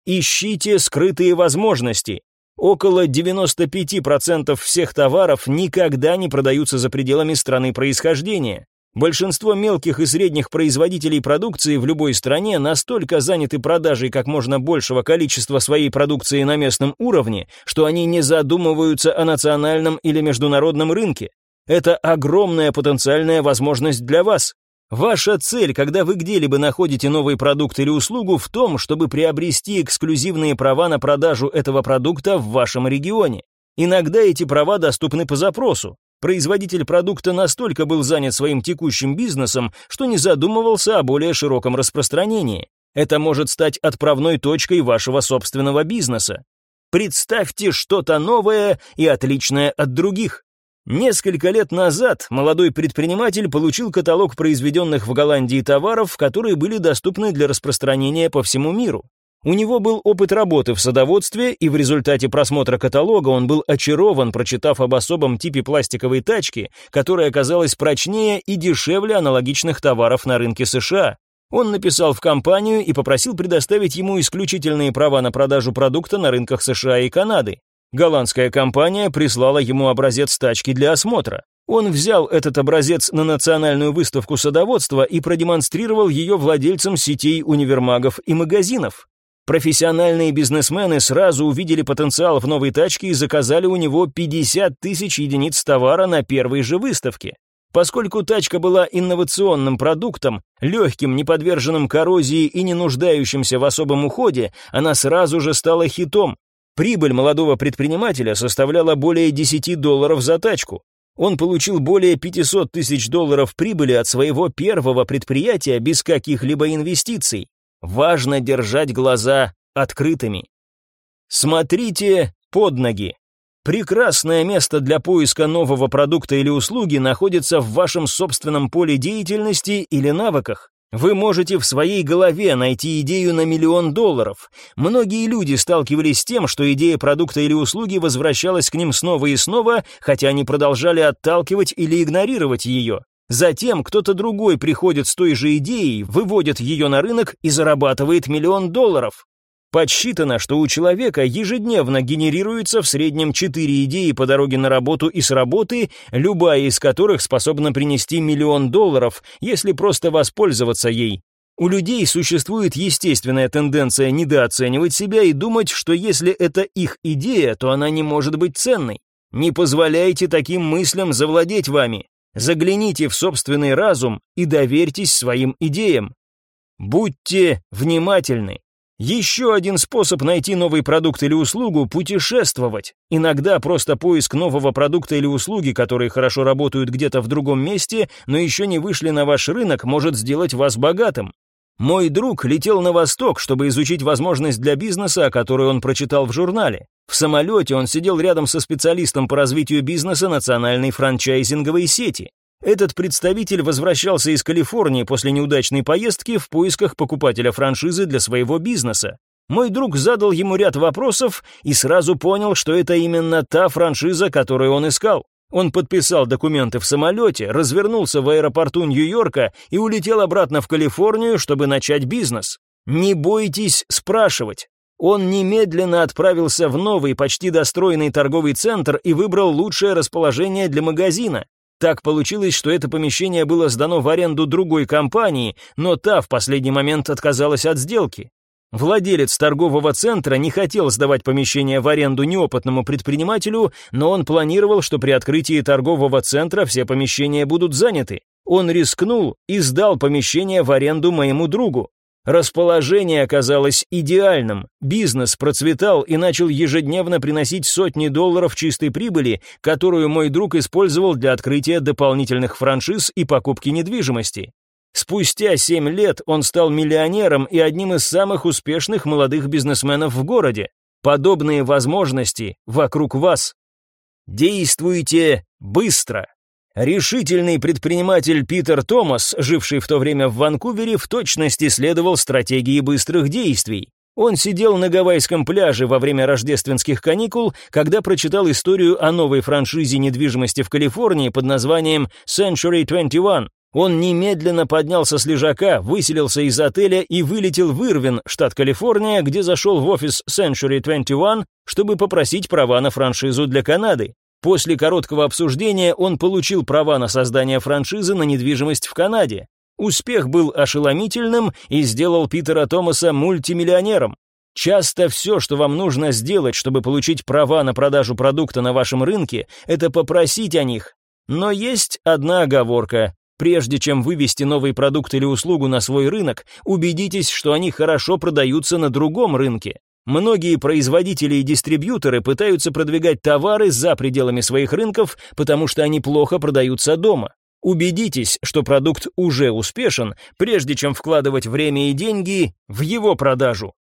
Ищите скрытые возможности. Около 95% всех товаров никогда не продаются за пределами страны происхождения. Большинство мелких и средних производителей продукции в любой стране настолько заняты продажей как можно большего количества своей продукции на местном уровне, что они не задумываются о национальном или международном рынке. Это огромная потенциальная возможность для вас. Ваша цель, когда вы где-либо находите новый продукт или услугу, в том, чтобы приобрести эксклюзивные права на продажу этого продукта в вашем регионе. Иногда эти права доступны по запросу. Производитель продукта настолько был занят своим текущим бизнесом, что не задумывался о более широком распространении. Это может стать отправной точкой вашего собственного бизнеса. Представьте что-то новое и отличное от других. Несколько лет назад молодой предприниматель получил каталог произведенных в Голландии товаров, которые были доступны для распространения по всему миру. У него был опыт работы в садоводстве, и в результате просмотра каталога он был очарован, прочитав об особом типе пластиковой тачки, которая оказалась прочнее и дешевле аналогичных товаров на рынке США. Он написал в компанию и попросил предоставить ему исключительные права на продажу продукта на рынках США и Канады. Голландская компания прислала ему образец тачки для осмотра. Он взял этот образец на национальную выставку садоводства и продемонстрировал ее владельцам сетей универмагов и магазинов. Профессиональные бизнесмены сразу увидели потенциал в новой тачке и заказали у него 50 тысяч единиц товара на первой же выставке. Поскольку тачка была инновационным продуктом, легким, не подверженным коррозии и не нуждающимся в особом уходе, она сразу же стала хитом, Прибыль молодого предпринимателя составляла более 10 долларов за тачку. Он получил более 500 тысяч долларов прибыли от своего первого предприятия без каких-либо инвестиций. Важно держать глаза открытыми. Смотрите под ноги. Прекрасное место для поиска нового продукта или услуги находится в вашем собственном поле деятельности или навыках. Вы можете в своей голове найти идею на миллион долларов. Многие люди сталкивались с тем, что идея продукта или услуги возвращалась к ним снова и снова, хотя они продолжали отталкивать или игнорировать ее. Затем кто-то другой приходит с той же идеей, выводит ее на рынок и зарабатывает миллион долларов. Подсчитано, что у человека ежедневно генерируется в среднем 4 идеи по дороге на работу и с работы, любая из которых способна принести миллион долларов, если просто воспользоваться ей. У людей существует естественная тенденция недооценивать себя и думать, что если это их идея, то она не может быть ценной. Не позволяйте таким мыслям завладеть вами. Загляните в собственный разум и доверьтесь своим идеям. Будьте внимательны. Еще один способ найти новый продукт или услугу – путешествовать. Иногда просто поиск нового продукта или услуги, которые хорошо работают где-то в другом месте, но еще не вышли на ваш рынок, может сделать вас богатым. Мой друг летел на восток, чтобы изучить возможность для бизнеса, о которой он прочитал в журнале. В самолете он сидел рядом со специалистом по развитию бизнеса национальной франчайзинговой сети. Этот представитель возвращался из Калифорнии после неудачной поездки в поисках покупателя франшизы для своего бизнеса. Мой друг задал ему ряд вопросов и сразу понял, что это именно та франшиза, которую он искал. Он подписал документы в самолете, развернулся в аэропорту Нью-Йорка и улетел обратно в Калифорнию, чтобы начать бизнес. Не бойтесь спрашивать. Он немедленно отправился в новый, почти достроенный торговый центр и выбрал лучшее расположение для магазина. Так получилось, что это помещение было сдано в аренду другой компании, но та в последний момент отказалась от сделки. Владелец торгового центра не хотел сдавать помещение в аренду неопытному предпринимателю, но он планировал, что при открытии торгового центра все помещения будут заняты. Он рискнул и сдал помещение в аренду моему другу. Расположение оказалось идеальным, бизнес процветал и начал ежедневно приносить сотни долларов чистой прибыли, которую мой друг использовал для открытия дополнительных франшиз и покупки недвижимости. Спустя семь лет он стал миллионером и одним из самых успешных молодых бизнесменов в городе. Подобные возможности вокруг вас. Действуйте быстро. Решительный предприниматель Питер Томас, живший в то время в Ванкувере, в точности следовал стратегии быстрых действий. Он сидел на гавайском пляже во время рождественских каникул, когда прочитал историю о новой франшизе недвижимости в Калифорнии под названием Century 21. Он немедленно поднялся с лежака, выселился из отеля и вылетел в Ирвин, штат Калифорния, где зашел в офис Century 21, чтобы попросить права на франшизу для Канады. После короткого обсуждения он получил права на создание франшизы на недвижимость в Канаде. Успех был ошеломительным и сделал Питера Томаса мультимиллионером. Часто все, что вам нужно сделать, чтобы получить права на продажу продукта на вашем рынке, это попросить о них. Но есть одна оговорка. Прежде чем вывести новый продукт или услугу на свой рынок, убедитесь, что они хорошо продаются на другом рынке. Многие производители и дистрибьюторы пытаются продвигать товары за пределами своих рынков, потому что они плохо продаются дома. Убедитесь, что продукт уже успешен, прежде чем вкладывать время и деньги в его продажу.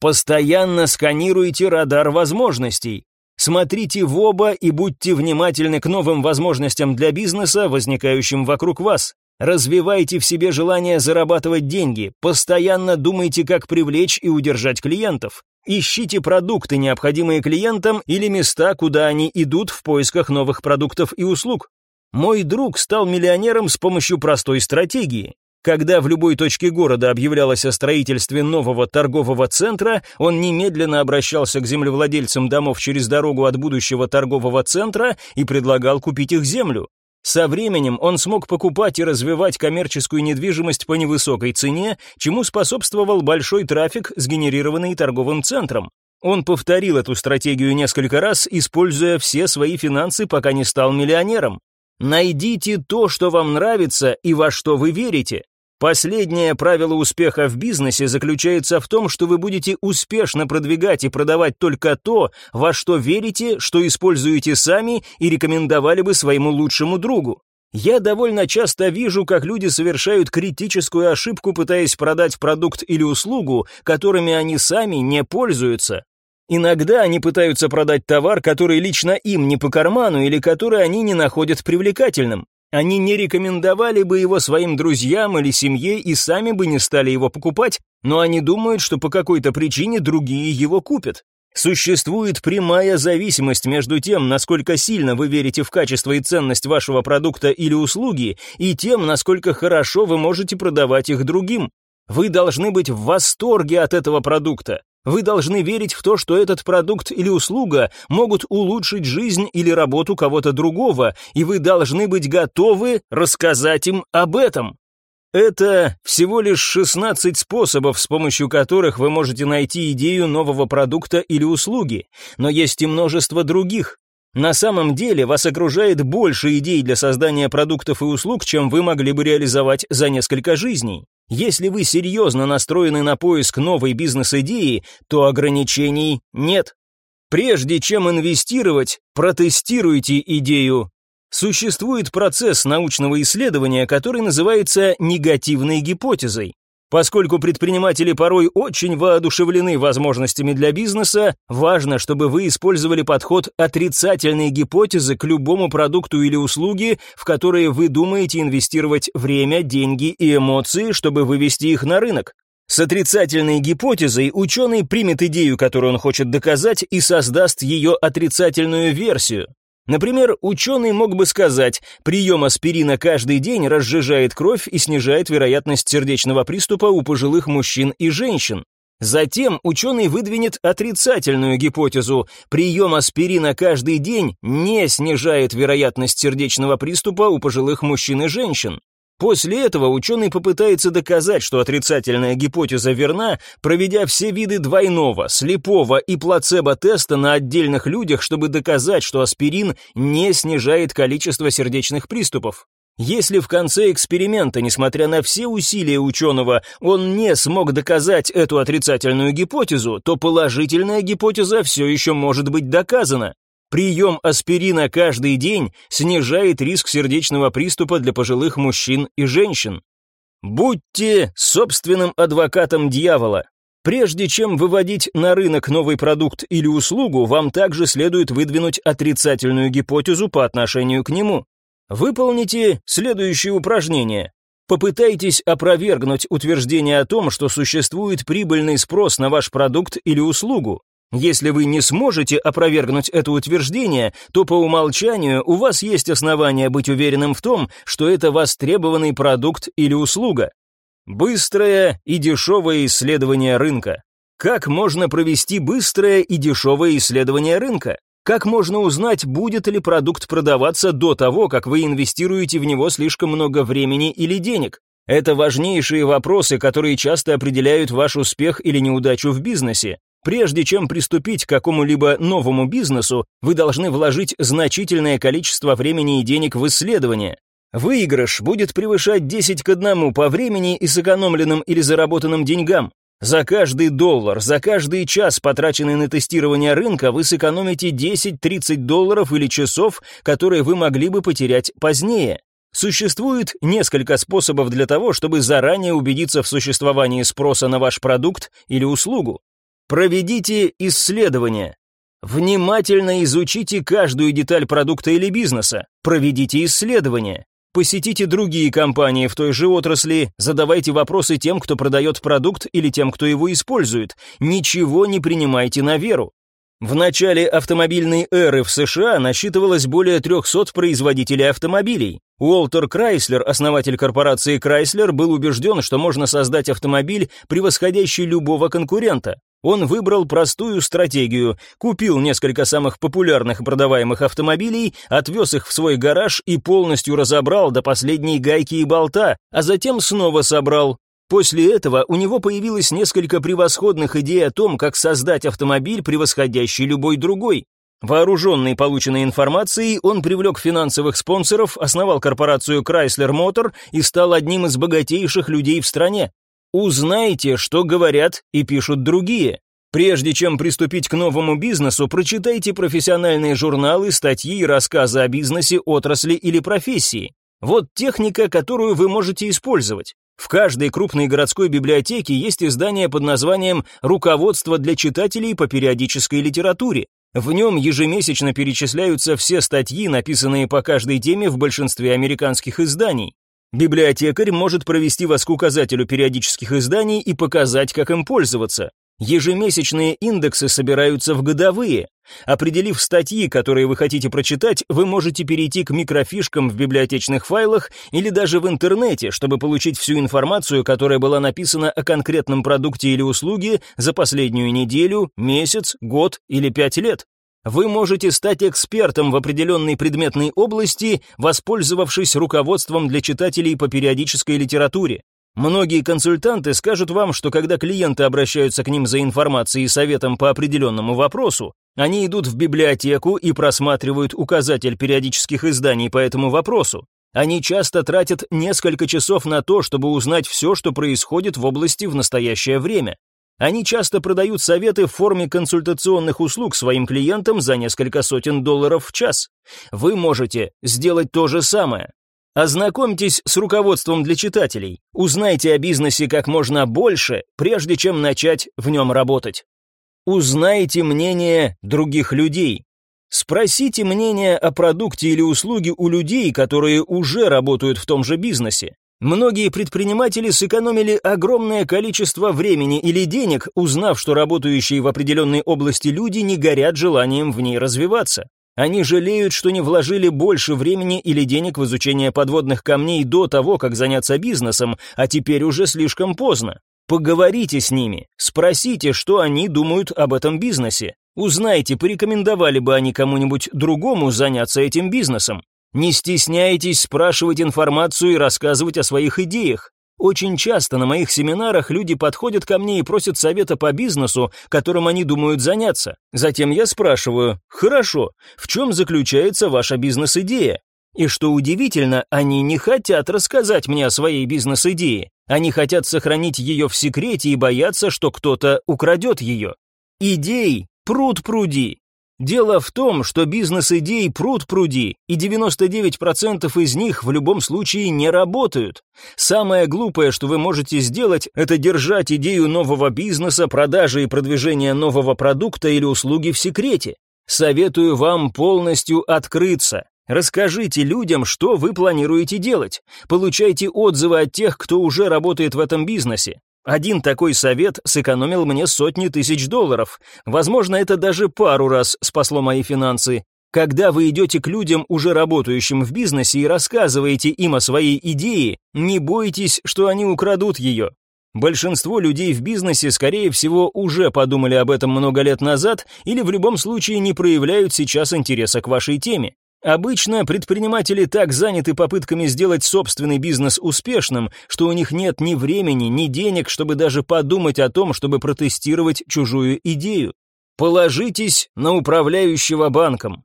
Постоянно сканируйте радар возможностей. Смотрите в оба и будьте внимательны к новым возможностям для бизнеса, возникающим вокруг вас. Развивайте в себе желание зарабатывать деньги, постоянно думайте, как привлечь и удержать клиентов. Ищите продукты, необходимые клиентам, или места, куда они идут в поисках новых продуктов и услуг. Мой друг стал миллионером с помощью простой стратегии. Когда в любой точке города объявлялось о строительстве нового торгового центра, он немедленно обращался к землевладельцам домов через дорогу от будущего торгового центра и предлагал купить их землю. Со временем он смог покупать и развивать коммерческую недвижимость по невысокой цене, чему способствовал большой трафик, сгенерированный торговым центром. Он повторил эту стратегию несколько раз, используя все свои финансы, пока не стал миллионером. Найдите то, что вам нравится и во что вы верите. Последнее правило успеха в бизнесе заключается в том, что вы будете успешно продвигать и продавать только то, во что верите, что используете сами и рекомендовали бы своему лучшему другу. Я довольно часто вижу, как люди совершают критическую ошибку, пытаясь продать продукт или услугу, которыми они сами не пользуются. Иногда они пытаются продать товар, который лично им не по карману или который они не находят привлекательным. Они не рекомендовали бы его своим друзьям или семье и сами бы не стали его покупать, но они думают, что по какой-то причине другие его купят. Существует прямая зависимость между тем, насколько сильно вы верите в качество и ценность вашего продукта или услуги, и тем, насколько хорошо вы можете продавать их другим. Вы должны быть в восторге от этого продукта. Вы должны верить в то, что этот продукт или услуга могут улучшить жизнь или работу кого-то другого, и вы должны быть готовы рассказать им об этом. Это всего лишь 16 способов, с помощью которых вы можете найти идею нового продукта или услуги, но есть и множество других. На самом деле вас окружает больше идей для создания продуктов и услуг, чем вы могли бы реализовать за несколько жизней. Если вы серьезно настроены на поиск новой бизнес-идеи, то ограничений нет. Прежде чем инвестировать, протестируйте идею. Существует процесс научного исследования, который называется негативной гипотезой. Поскольку предприниматели порой очень воодушевлены возможностями для бизнеса, важно, чтобы вы использовали подход отрицательной гипотезы к любому продукту или услуге, в которые вы думаете инвестировать время, деньги и эмоции, чтобы вывести их на рынок. С отрицательной гипотезой ученый примет идею, которую он хочет доказать, и создаст ее отрицательную версию. Например, ученый мог бы сказать, прием аспирина каждый день разжижает кровь и снижает вероятность сердечного приступа у пожилых мужчин и женщин. Затем ученый выдвинет отрицательную гипотезу. Прием аспирина каждый день не снижает вероятность сердечного приступа у пожилых мужчин и женщин. После этого ученый попытается доказать, что отрицательная гипотеза верна, проведя все виды двойного, слепого и плацебо-теста на отдельных людях, чтобы доказать, что аспирин не снижает количество сердечных приступов. Если в конце эксперимента, несмотря на все усилия ученого, он не смог доказать эту отрицательную гипотезу, то положительная гипотеза все еще может быть доказана. Прием аспирина каждый день снижает риск сердечного приступа для пожилых мужчин и женщин. Будьте собственным адвокатом дьявола. Прежде чем выводить на рынок новый продукт или услугу, вам также следует выдвинуть отрицательную гипотезу по отношению к нему. Выполните следующее упражнение. Попытайтесь опровергнуть утверждение о том, что существует прибыльный спрос на ваш продукт или услугу. Если вы не сможете опровергнуть это утверждение, то по умолчанию у вас есть основания быть уверенным в том, что это востребованный продукт или услуга. Быстрое и дешевое исследование рынка. Как можно провести быстрое и дешевое исследование рынка? Как можно узнать, будет ли продукт продаваться до того, как вы инвестируете в него слишком много времени или денег? Это важнейшие вопросы, которые часто определяют ваш успех или неудачу в бизнесе. Прежде чем приступить к какому-либо новому бизнесу, вы должны вложить значительное количество времени и денег в исследование. Выигрыш будет превышать 10 к 1 по времени и сэкономленным или заработанным деньгам. За каждый доллар, за каждый час, потраченный на тестирование рынка, вы сэкономите 10-30 долларов или часов, которые вы могли бы потерять позднее. Существует несколько способов для того, чтобы заранее убедиться в существовании спроса на ваш продукт или услугу. Проведите исследование. Внимательно изучите каждую деталь продукта или бизнеса. Проведите исследование. Посетите другие компании в той же отрасли, задавайте вопросы тем, кто продает продукт или тем, кто его использует. Ничего не принимайте на веру. В начале автомобильной эры в США насчитывалось более 300 производителей автомобилей. Уолтер Крайслер, основатель корпорации Крайслер, был убежден, что можно создать автомобиль, превосходящий любого конкурента. Он выбрал простую стратегию, купил несколько самых популярных продаваемых автомобилей, отвез их в свой гараж и полностью разобрал до последней гайки и болта, а затем снова собрал. После этого у него появилось несколько превосходных идей о том, как создать автомобиль, превосходящий любой другой. Вооруженный полученной информацией, он привлек финансовых спонсоров, основал корпорацию Chrysler Motor и стал одним из богатейших людей в стране. Узнайте, что говорят и пишут другие. Прежде чем приступить к новому бизнесу, прочитайте профессиональные журналы, статьи и рассказы о бизнесе, отрасли или профессии. Вот техника, которую вы можете использовать. В каждой крупной городской библиотеке есть издание под названием «Руководство для читателей по периодической литературе». В нем ежемесячно перечисляются все статьи, написанные по каждой теме в большинстве американских изданий. Библиотекарь может провести вас к указателю периодических изданий и показать, как им пользоваться. Ежемесячные индексы собираются в годовые. Определив статьи, которые вы хотите прочитать, вы можете перейти к микрофишкам в библиотечных файлах или даже в интернете, чтобы получить всю информацию, которая была написана о конкретном продукте или услуге за последнюю неделю, месяц, год или пять лет. Вы можете стать экспертом в определенной предметной области, воспользовавшись руководством для читателей по периодической литературе. Многие консультанты скажут вам, что когда клиенты обращаются к ним за информацией и советом по определенному вопросу, они идут в библиотеку и просматривают указатель периодических изданий по этому вопросу. Они часто тратят несколько часов на то, чтобы узнать все, что происходит в области в настоящее время. Они часто продают советы в форме консультационных услуг своим клиентам за несколько сотен долларов в час. Вы можете сделать то же самое. Ознакомьтесь с руководством для читателей. Узнайте о бизнесе как можно больше, прежде чем начать в нем работать. Узнайте мнение других людей. Спросите мнение о продукте или услуге у людей, которые уже работают в том же бизнесе. Многие предприниматели сэкономили огромное количество времени или денег, узнав, что работающие в определенной области люди не горят желанием в ней развиваться. Они жалеют, что не вложили больше времени или денег в изучение подводных камней до того, как заняться бизнесом, а теперь уже слишком поздно. Поговорите с ними, спросите, что они думают об этом бизнесе. Узнайте, порекомендовали бы они кому-нибудь другому заняться этим бизнесом. Не стесняйтесь спрашивать информацию и рассказывать о своих идеях. Очень часто на моих семинарах люди подходят ко мне и просят совета по бизнесу, которым они думают заняться. Затем я спрашиваю, хорошо, в чем заключается ваша бизнес-идея? И что удивительно, они не хотят рассказать мне о своей бизнес-идее. Они хотят сохранить ее в секрете и боятся, что кто-то украдет ее. Идей пруд пруди, Дело в том, что бизнес-идей пруд-пруди, и 99% из них в любом случае не работают. Самое глупое, что вы можете сделать, это держать идею нового бизнеса, продажи и продвижения нового продукта или услуги в секрете. Советую вам полностью открыться. Расскажите людям, что вы планируете делать. Получайте отзывы от тех, кто уже работает в этом бизнесе. Один такой совет сэкономил мне сотни тысяч долларов. Возможно, это даже пару раз спасло мои финансы. Когда вы идете к людям, уже работающим в бизнесе, и рассказываете им о своей идее, не бойтесь, что они украдут ее. Большинство людей в бизнесе, скорее всего, уже подумали об этом много лет назад или в любом случае не проявляют сейчас интереса к вашей теме. Обычно предприниматели так заняты попытками сделать собственный бизнес успешным, что у них нет ни времени, ни денег, чтобы даже подумать о том, чтобы протестировать чужую идею. Положитесь на управляющего банком.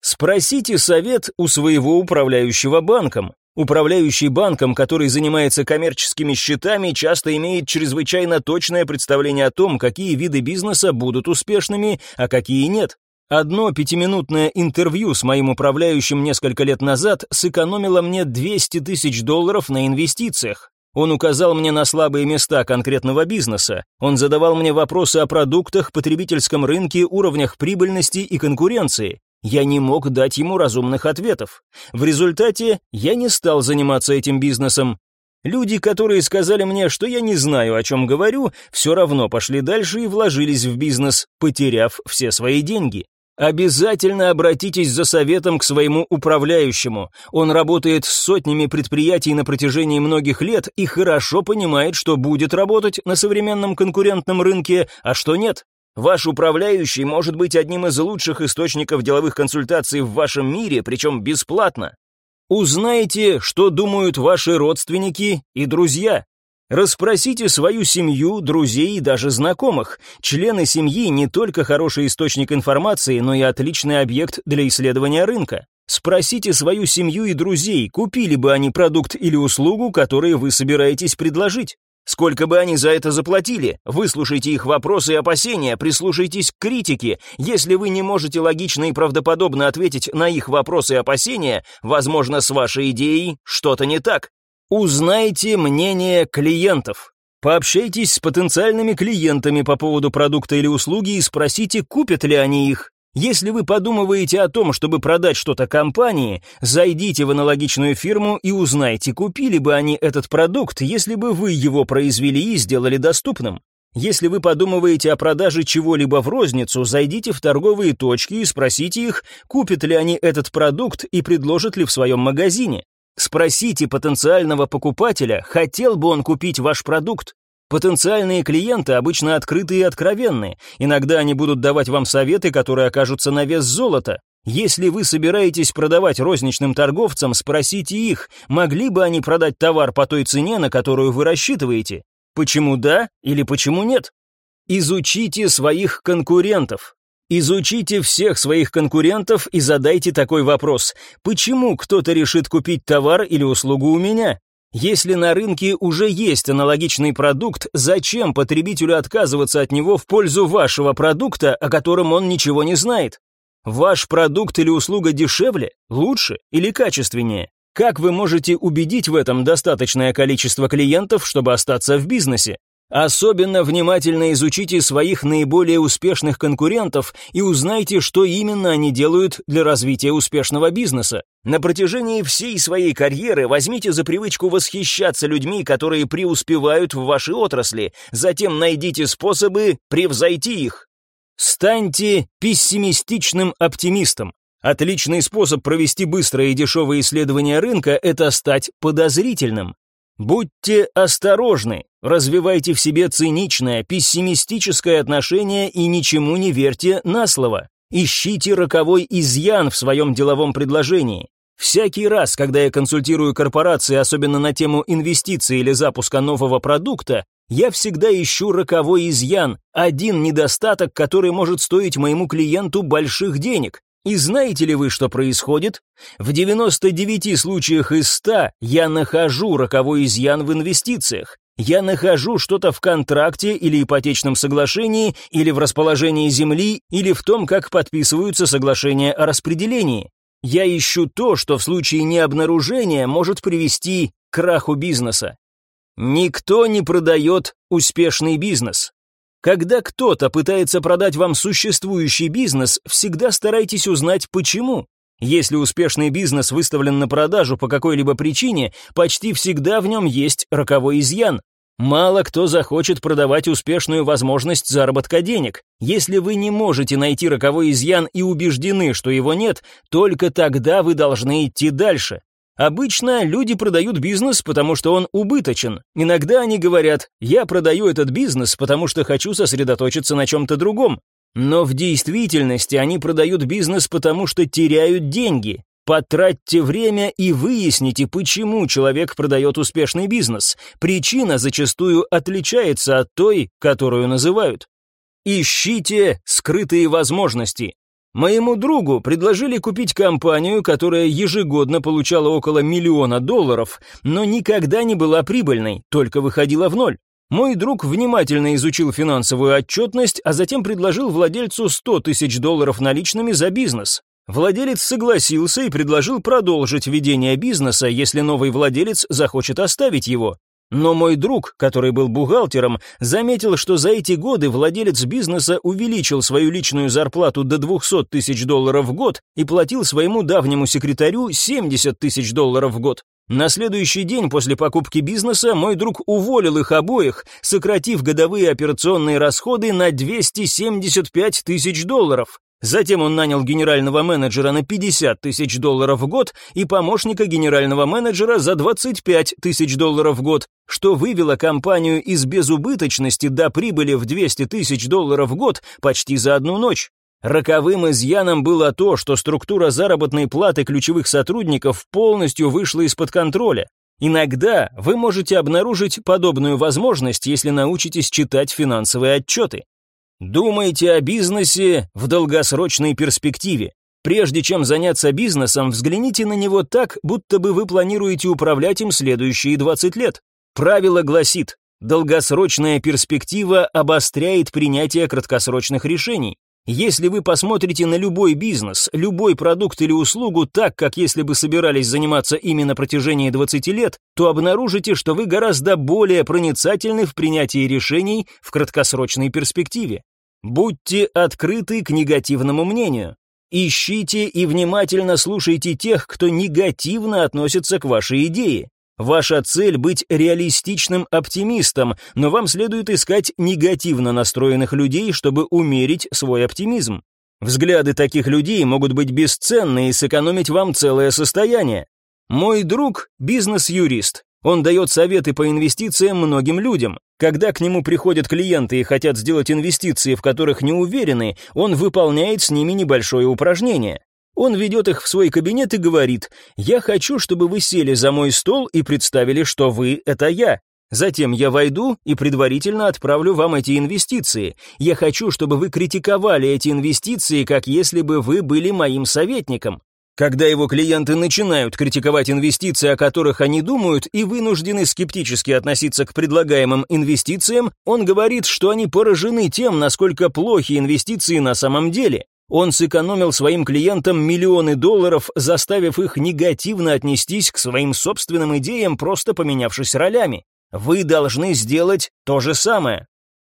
Спросите совет у своего управляющего банком. Управляющий банком, который занимается коммерческими счетами, часто имеет чрезвычайно точное представление о том, какие виды бизнеса будут успешными, а какие нет. Одно пятиминутное интервью с моим управляющим несколько лет назад сэкономило мне 200 тысяч долларов на инвестициях. Он указал мне на слабые места конкретного бизнеса. Он задавал мне вопросы о продуктах, потребительском рынке, уровнях прибыльности и конкуренции. Я не мог дать ему разумных ответов. В результате я не стал заниматься этим бизнесом. Люди, которые сказали мне, что я не знаю, о чем говорю, все равно пошли дальше и вложились в бизнес, потеряв все свои деньги. Обязательно обратитесь за советом к своему управляющему. Он работает с сотнями предприятий на протяжении многих лет и хорошо понимает, что будет работать на современном конкурентном рынке, а что нет. Ваш управляющий может быть одним из лучших источников деловых консультаций в вашем мире, причем бесплатно. Узнайте, что думают ваши родственники и друзья. Расспросите свою семью, друзей и даже знакомых. Члены семьи не только хороший источник информации, но и отличный объект для исследования рынка. Спросите свою семью и друзей, купили бы они продукт или услугу, которые вы собираетесь предложить. Сколько бы они за это заплатили? Выслушайте их вопросы и опасения, прислушайтесь к критике. Если вы не можете логично и правдоподобно ответить на их вопросы и опасения, возможно, с вашей идеей что-то не так. Узнайте мнение клиентов. Пообщайтесь с потенциальными клиентами по поводу продукта или услуги и спросите, купят ли они их. Если вы подумываете о том, чтобы продать что-то компании, зайдите в аналогичную фирму и узнайте, купили бы они этот продукт, если бы вы его произвели и сделали доступным. Если вы подумываете о продаже чего-либо в розницу, зайдите в торговые точки и спросите их, купят ли они этот продукт и предложат ли в своем магазине. Спросите потенциального покупателя, хотел бы он купить ваш продукт. Потенциальные клиенты обычно открыты и откровенны. Иногда они будут давать вам советы, которые окажутся на вес золота. Если вы собираетесь продавать розничным торговцам, спросите их, могли бы они продать товар по той цене, на которую вы рассчитываете. Почему да или почему нет? Изучите своих конкурентов. Изучите всех своих конкурентов и задайте такой вопрос. Почему кто-то решит купить товар или услугу у меня? Если на рынке уже есть аналогичный продукт, зачем потребителю отказываться от него в пользу вашего продукта, о котором он ничего не знает? Ваш продукт или услуга дешевле, лучше или качественнее? Как вы можете убедить в этом достаточное количество клиентов, чтобы остаться в бизнесе? Особенно внимательно изучите своих наиболее успешных конкурентов и узнайте, что именно они делают для развития успешного бизнеса. На протяжении всей своей карьеры возьмите за привычку восхищаться людьми, которые преуспевают в вашей отрасли, затем найдите способы превзойти их. Станьте пессимистичным оптимистом. Отличный способ провести быстрое и дешевое исследование рынка – это стать подозрительным. Будьте осторожны, развивайте в себе циничное, пессимистическое отношение и ничему не верьте на слово. Ищите роковой изъян в своем деловом предложении. Всякий раз, когда я консультирую корпорации, особенно на тему инвестиций или запуска нового продукта, я всегда ищу роковой изъян, один недостаток, который может стоить моему клиенту больших денег. И знаете ли вы, что происходит? В 99 случаях из 100 я нахожу роковой изъян в инвестициях. Я нахожу что-то в контракте или ипотечном соглашении, или в расположении земли, или в том, как подписываются соглашения о распределении. Я ищу то, что в случае необнаружения может привести к краху бизнеса. Никто не продает успешный бизнес. Когда кто-то пытается продать вам существующий бизнес, всегда старайтесь узнать почему. Если успешный бизнес выставлен на продажу по какой-либо причине, почти всегда в нем есть роковой изъян. Мало кто захочет продавать успешную возможность заработка денег. Если вы не можете найти роковой изъян и убеждены, что его нет, только тогда вы должны идти дальше. Обычно люди продают бизнес, потому что он убыточен. Иногда они говорят, я продаю этот бизнес, потому что хочу сосредоточиться на чем-то другом. Но в действительности они продают бизнес, потому что теряют деньги. Потратьте время и выясните, почему человек продает успешный бизнес. Причина зачастую отличается от той, которую называют. Ищите скрытые возможности. Моему другу предложили купить компанию, которая ежегодно получала около миллиона долларов, но никогда не была прибыльной, только выходила в ноль. Мой друг внимательно изучил финансовую отчетность, а затем предложил владельцу 100 тысяч долларов наличными за бизнес. Владелец согласился и предложил продолжить ведение бизнеса, если новый владелец захочет оставить его. Но мой друг, который был бухгалтером, заметил, что за эти годы владелец бизнеса увеличил свою личную зарплату до 200 тысяч долларов в год и платил своему давнему секретарю 70 тысяч долларов в год. На следующий день после покупки бизнеса мой друг уволил их обоих, сократив годовые операционные расходы на 275 тысяч долларов. Затем он нанял генерального менеджера на 50 тысяч долларов в год и помощника генерального менеджера за 25 тысяч долларов в год, что вывело компанию из безубыточности до прибыли в 200 тысяч долларов в год почти за одну ночь. Роковым изъяном было то, что структура заработной платы ключевых сотрудников полностью вышла из-под контроля. Иногда вы можете обнаружить подобную возможность, если научитесь читать финансовые отчеты. Думайте о бизнесе в долгосрочной перспективе. Прежде чем заняться бизнесом, взгляните на него так, будто бы вы планируете управлять им следующие 20 лет. Правило гласит, долгосрочная перспектива обостряет принятие краткосрочных решений. Если вы посмотрите на любой бизнес, любой продукт или услугу так, как если бы собирались заниматься ими на протяжении 20 лет, то обнаружите, что вы гораздо более проницательны в принятии решений в краткосрочной перспективе. Будьте открыты к негативному мнению. Ищите и внимательно слушайте тех, кто негативно относится к вашей идее. Ваша цель быть реалистичным оптимистом, но вам следует искать негативно настроенных людей, чтобы умерить свой оптимизм. Взгляды таких людей могут быть бесценны и сэкономить вам целое состояние. Мой друг – бизнес-юрист. Он дает советы по инвестициям многим людям. Когда к нему приходят клиенты и хотят сделать инвестиции, в которых не уверены, он выполняет с ними небольшое упражнение. Он ведет их в свой кабинет и говорит, «Я хочу, чтобы вы сели за мой стол и представили, что вы — это я. Затем я войду и предварительно отправлю вам эти инвестиции. Я хочу, чтобы вы критиковали эти инвестиции, как если бы вы были моим советником. Когда его клиенты начинают критиковать инвестиции, о которых они думают, и вынуждены скептически относиться к предлагаемым инвестициям, он говорит, что они поражены тем, насколько плохи инвестиции на самом деле. Он сэкономил своим клиентам миллионы долларов, заставив их негативно отнестись к своим собственным идеям, просто поменявшись ролями. Вы должны сделать то же самое.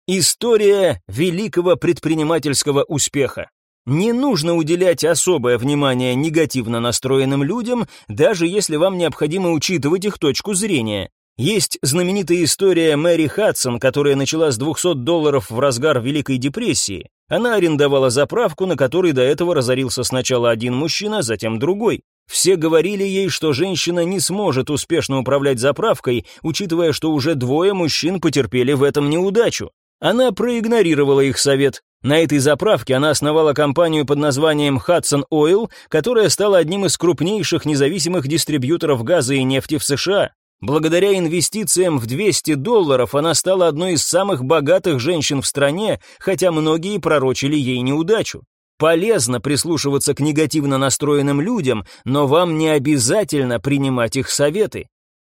История великого предпринимательского успеха. Не нужно уделять особое внимание негативно настроенным людям, даже если вам необходимо учитывать их точку зрения. Есть знаменитая история Мэри Хадсон, которая начала с 200 долларов в разгар Великой депрессии. Она арендовала заправку, на которой до этого разорился сначала один мужчина, затем другой. Все говорили ей, что женщина не сможет успешно управлять заправкой, учитывая, что уже двое мужчин потерпели в этом неудачу. Она проигнорировала их совет. На этой заправке она основала компанию под названием Hudson Oil, которая стала одним из крупнейших независимых дистрибьюторов газа и нефти в США. Благодаря инвестициям в 200 долларов она стала одной из самых богатых женщин в стране, хотя многие пророчили ей неудачу. Полезно прислушиваться к негативно настроенным людям, но вам не обязательно принимать их советы.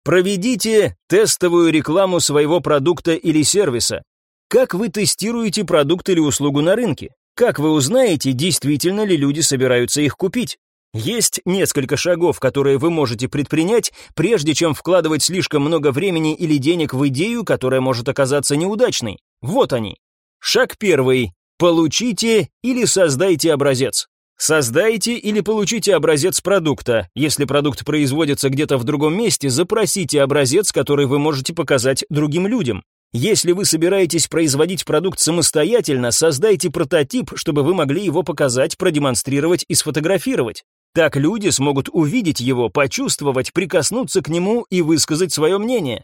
Проведите тестовую рекламу своего продукта или сервиса. Как вы тестируете продукт или услугу на рынке? Как вы узнаете, действительно ли люди собираются их купить? Есть несколько шагов, которые вы можете предпринять, прежде чем вкладывать слишком много времени или денег в идею, которая может оказаться неудачной. Вот они. Шаг первый. Получите или создайте образец. Создайте или получите образец продукта. Если продукт производится где-то в другом месте, запросите образец, который вы можете показать другим людям. Если вы собираетесь производить продукт самостоятельно, создайте прототип, чтобы вы могли его показать, продемонстрировать и сфотографировать. Так люди смогут увидеть его, почувствовать, прикоснуться к нему и высказать свое мнение.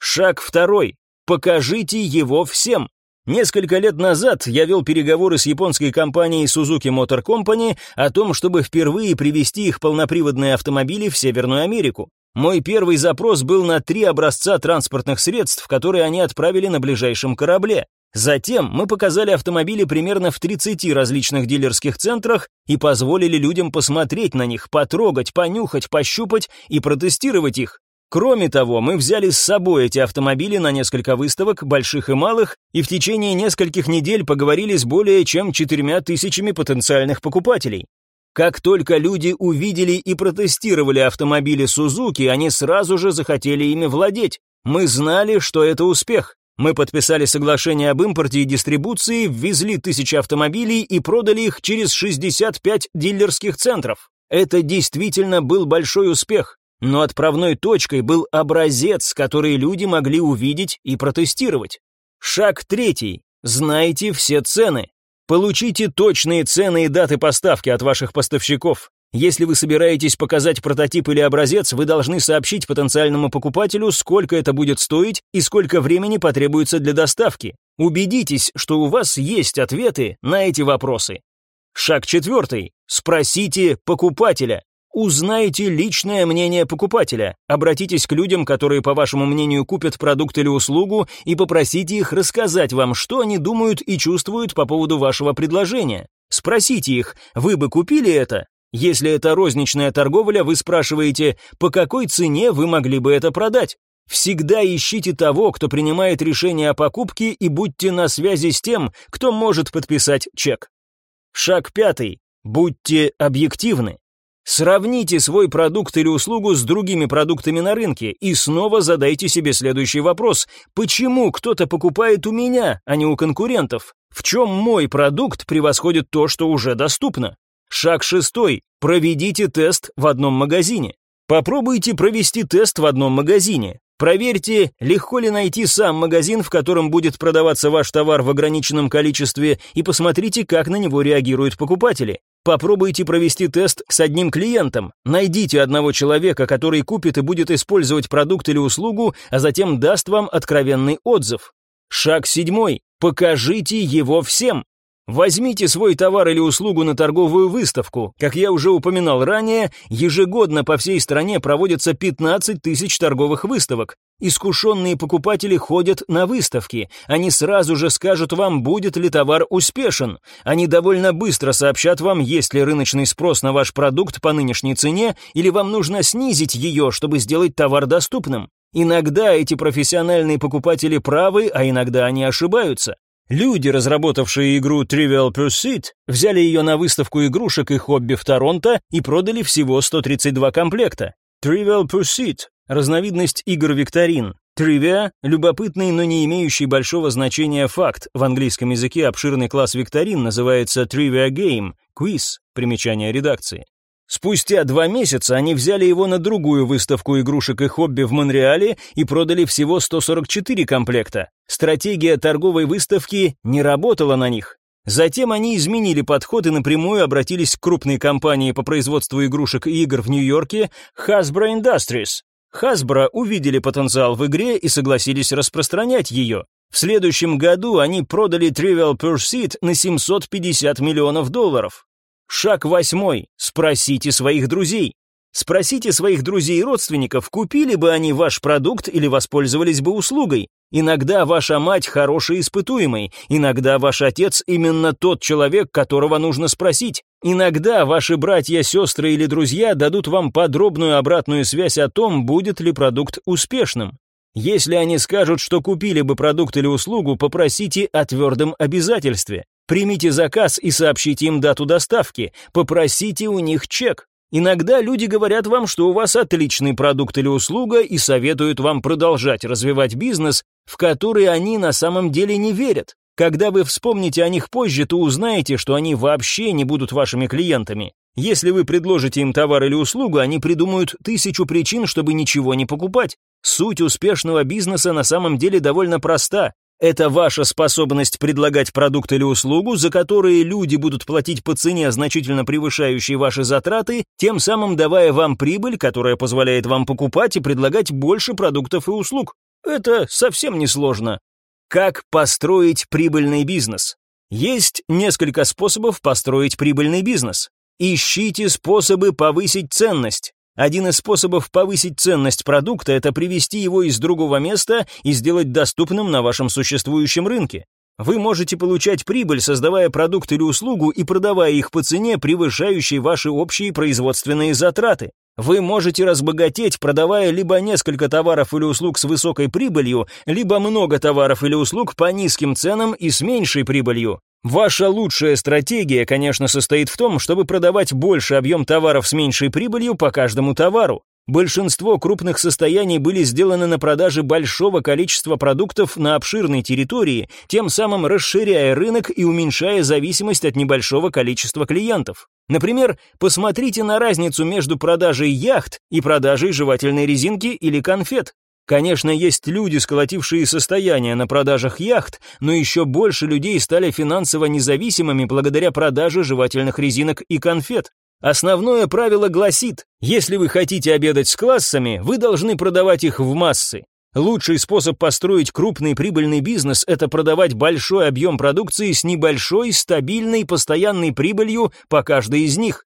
Шаг второй. Покажите его всем. Несколько лет назад я вел переговоры с японской компанией Suzuki Motor Company о том, чтобы впервые привести их полноприводные автомобили в Северную Америку. Мой первый запрос был на три образца транспортных средств, которые они отправили на ближайшем корабле. Затем мы показали автомобили примерно в 30 различных дилерских центрах и позволили людям посмотреть на них, потрогать, понюхать, пощупать и протестировать их. Кроме того, мы взяли с собой эти автомобили на несколько выставок, больших и малых, и в течение нескольких недель поговорили с более чем четырьмя тысячами потенциальных покупателей. Как только люди увидели и протестировали автомобили Сузуки, они сразу же захотели ими владеть. Мы знали, что это успех. Мы подписали соглашение об импорте и дистрибуции, ввезли тысячи автомобилей и продали их через 65 дилерских центров. Это действительно был большой успех но отправной точкой был образец, который люди могли увидеть и протестировать. Шаг третий. Знайте все цены. Получите точные цены и даты поставки от ваших поставщиков. Если вы собираетесь показать прототип или образец, вы должны сообщить потенциальному покупателю, сколько это будет стоить и сколько времени потребуется для доставки. Убедитесь, что у вас есть ответы на эти вопросы. Шаг четвертый. Спросите покупателя. Узнайте личное мнение покупателя. Обратитесь к людям, которые, по вашему мнению, купят продукт или услугу, и попросите их рассказать вам, что они думают и чувствуют по поводу вашего предложения. Спросите их, вы бы купили это? Если это розничная торговля, вы спрашиваете, по какой цене вы могли бы это продать? Всегда ищите того, кто принимает решение о покупке, и будьте на связи с тем, кто может подписать чек. Шаг пятый. Будьте объективны. Сравните свой продукт или услугу с другими продуктами на рынке и снова задайте себе следующий вопрос. Почему кто-то покупает у меня, а не у конкурентов? В чем мой продукт превосходит то, что уже доступно? Шаг шестой. Проведите тест в одном магазине. Попробуйте провести тест в одном магазине. Проверьте, легко ли найти сам магазин, в котором будет продаваться ваш товар в ограниченном количестве, и посмотрите, как на него реагируют покупатели. Попробуйте провести тест с одним клиентом. Найдите одного человека, который купит и будет использовать продукт или услугу, а затем даст вам откровенный отзыв. Шаг седьмой. Покажите его всем. Возьмите свой товар или услугу на торговую выставку. Как я уже упоминал ранее, ежегодно по всей стране проводятся 15 тысяч торговых выставок. Искушенные покупатели ходят на выставки. Они сразу же скажут вам, будет ли товар успешен. Они довольно быстро сообщат вам, есть ли рыночный спрос на ваш продукт по нынешней цене, или вам нужно снизить ее, чтобы сделать товар доступным. Иногда эти профессиональные покупатели правы, а иногда они ошибаются. Люди, разработавшие игру Trivial Pursuit, взяли ее на выставку игрушек и хобби в Торонто и продали всего 132 комплекта. Trivial Pursuit – разновидность игр-викторин. Trivia – любопытный, но не имеющий большого значения факт. В английском языке обширный класс викторин называется Trivia Game – квиз, примечание редакции. Спустя два месяца они взяли его на другую выставку игрушек и хобби в Монреале и продали всего 144 комплекта. Стратегия торговой выставки не работала на них. Затем они изменили подход и напрямую обратились к крупной компании по производству игрушек и игр в Нью-Йорке Hasbro Industries. Hasbro увидели потенциал в игре и согласились распространять ее. В следующем году они продали Trivial Pursuit на 750 миллионов долларов. Шаг восьмой. Спросите своих друзей. Спросите своих друзей и родственников, купили бы они ваш продукт или воспользовались бы услугой. Иногда ваша мать хороший испытуемый, иногда ваш отец именно тот человек, которого нужно спросить. Иногда ваши братья, сестры или друзья дадут вам подробную обратную связь о том, будет ли продукт успешным. Если они скажут, что купили бы продукт или услугу, попросите о твердом обязательстве. Примите заказ и сообщите им дату доставки. Попросите у них чек. Иногда люди говорят вам, что у вас отличный продукт или услуга и советуют вам продолжать развивать бизнес, в который они на самом деле не верят. Когда вы вспомните о них позже, то узнаете, что они вообще не будут вашими клиентами. Если вы предложите им товар или услугу, они придумают тысячу причин, чтобы ничего не покупать. Суть успешного бизнеса на самом деле довольно проста. Это ваша способность предлагать продукт или услугу, за которые люди будут платить по цене, значительно превышающей ваши затраты, тем самым давая вам прибыль, которая позволяет вам покупать и предлагать больше продуктов и услуг. Это совсем не сложно. Как построить прибыльный бизнес? Есть несколько способов построить прибыльный бизнес. Ищите способы повысить ценность. Один из способов повысить ценность продукта – это привести его из другого места и сделать доступным на вашем существующем рынке. Вы можете получать прибыль, создавая продукт или услугу и продавая их по цене, превышающей ваши общие производственные затраты. Вы можете разбогатеть, продавая либо несколько товаров или услуг с высокой прибылью, либо много товаров или услуг по низким ценам и с меньшей прибылью. Ваша лучшая стратегия, конечно, состоит в том, чтобы продавать больше объем товаров с меньшей прибылью по каждому товару. Большинство крупных состояний были сделаны на продаже большого количества продуктов на обширной территории, тем самым расширяя рынок и уменьшая зависимость от небольшого количества клиентов. Например, посмотрите на разницу между продажей яхт и продажей жевательной резинки или конфет. Конечно, есть люди, сколотившие состояние на продажах яхт, но еще больше людей стали финансово независимыми благодаря продаже жевательных резинок и конфет. Основное правило гласит, если вы хотите обедать с классами, вы должны продавать их в массы. Лучший способ построить крупный прибыльный бизнес – это продавать большой объем продукции с небольшой, стабильной, постоянной прибылью по каждой из них.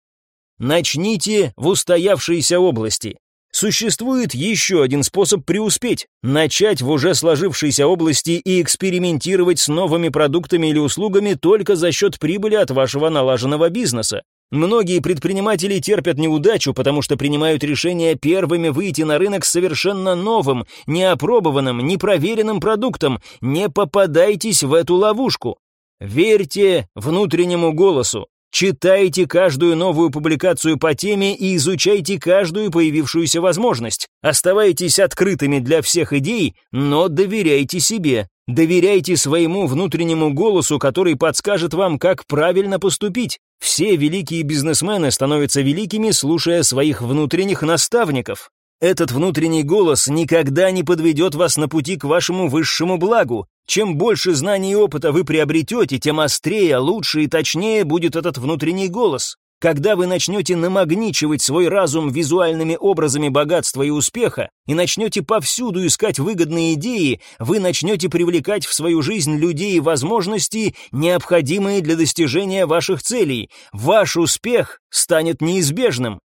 Начните в устоявшейся области. Существует еще один способ преуспеть – начать в уже сложившейся области и экспериментировать с новыми продуктами или услугами только за счет прибыли от вашего налаженного бизнеса. Многие предприниматели терпят неудачу, потому что принимают решение первыми выйти на рынок с совершенно новым, неопробованным, непроверенным продуктом. Не попадайтесь в эту ловушку. Верьте внутреннему голосу. Читайте каждую новую публикацию по теме и изучайте каждую появившуюся возможность. Оставайтесь открытыми для всех идей, но доверяйте себе. Доверяйте своему внутреннему голосу, который подскажет вам, как правильно поступить. Все великие бизнесмены становятся великими, слушая своих внутренних наставников. Этот внутренний голос никогда не подведет вас на пути к вашему высшему благу. Чем больше знаний и опыта вы приобретете, тем острее, лучше и точнее будет этот внутренний голос. Когда вы начнете намагничивать свой разум визуальными образами богатства и успеха и начнете повсюду искать выгодные идеи, вы начнете привлекать в свою жизнь людей и возможности, необходимые для достижения ваших целей. Ваш успех станет неизбежным.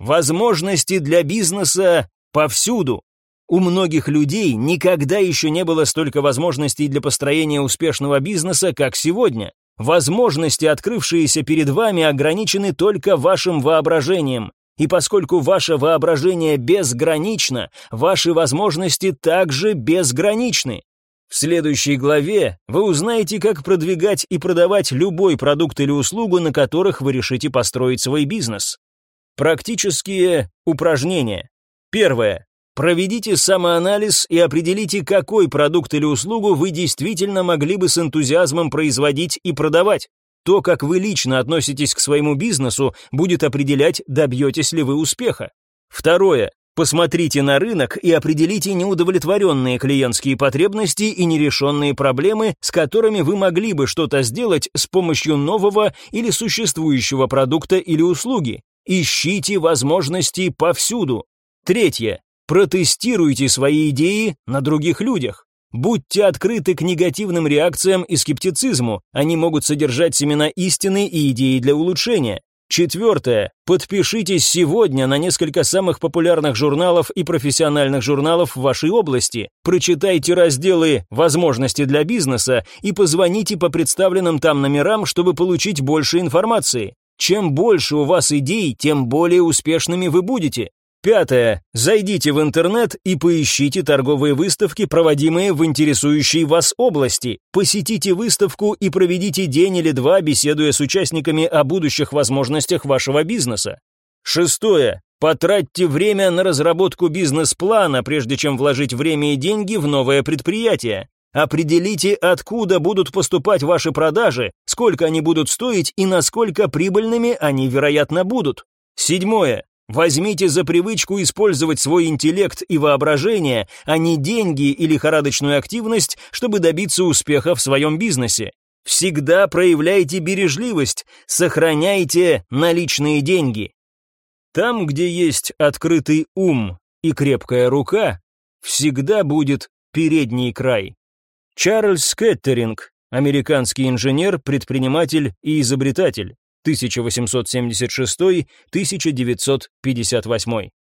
Возможности для бизнеса повсюду. У многих людей никогда еще не было столько возможностей для построения успешного бизнеса, как сегодня. Возможности, открывшиеся перед вами, ограничены только вашим воображением. И поскольку ваше воображение безгранично, ваши возможности также безграничны. В следующей главе вы узнаете, как продвигать и продавать любой продукт или услугу, на которых вы решите построить свой бизнес. Практические упражнения. Первое. Проведите самоанализ и определите, какой продукт или услугу вы действительно могли бы с энтузиазмом производить и продавать. То, как вы лично относитесь к своему бизнесу, будет определять, добьетесь ли вы успеха. Второе. Посмотрите на рынок и определите неудовлетворенные клиентские потребности и нерешенные проблемы, с которыми вы могли бы что-то сделать с помощью нового или существующего продукта или услуги. Ищите возможности повсюду. Третье. Протестируйте свои идеи на других людях. Будьте открыты к негативным реакциям и скептицизму. Они могут содержать семена истины и идеи для улучшения. Четвертое. Подпишитесь сегодня на несколько самых популярных журналов и профессиональных журналов в вашей области. Прочитайте разделы «Возможности для бизнеса» и позвоните по представленным там номерам, чтобы получить больше информации. Чем больше у вас идей, тем более успешными вы будете. Пятое. Зайдите в интернет и поищите торговые выставки, проводимые в интересующей вас области. Посетите выставку и проведите день или два, беседуя с участниками о будущих возможностях вашего бизнеса. Шестое. Потратьте время на разработку бизнес-плана, прежде чем вложить время и деньги в новое предприятие. Определите, откуда будут поступать ваши продажи, сколько они будут стоить и насколько прибыльными они, вероятно, будут. Седьмое. Возьмите за привычку использовать свой интеллект и воображение, а не деньги или лихорадочную активность, чтобы добиться успеха в своем бизнесе. Всегда проявляйте бережливость, сохраняйте наличные деньги. Там, где есть открытый ум и крепкая рука, всегда будет передний край. Чарльз Кеттеринг, американский инженер, предприниматель и изобретатель, 1876-1958.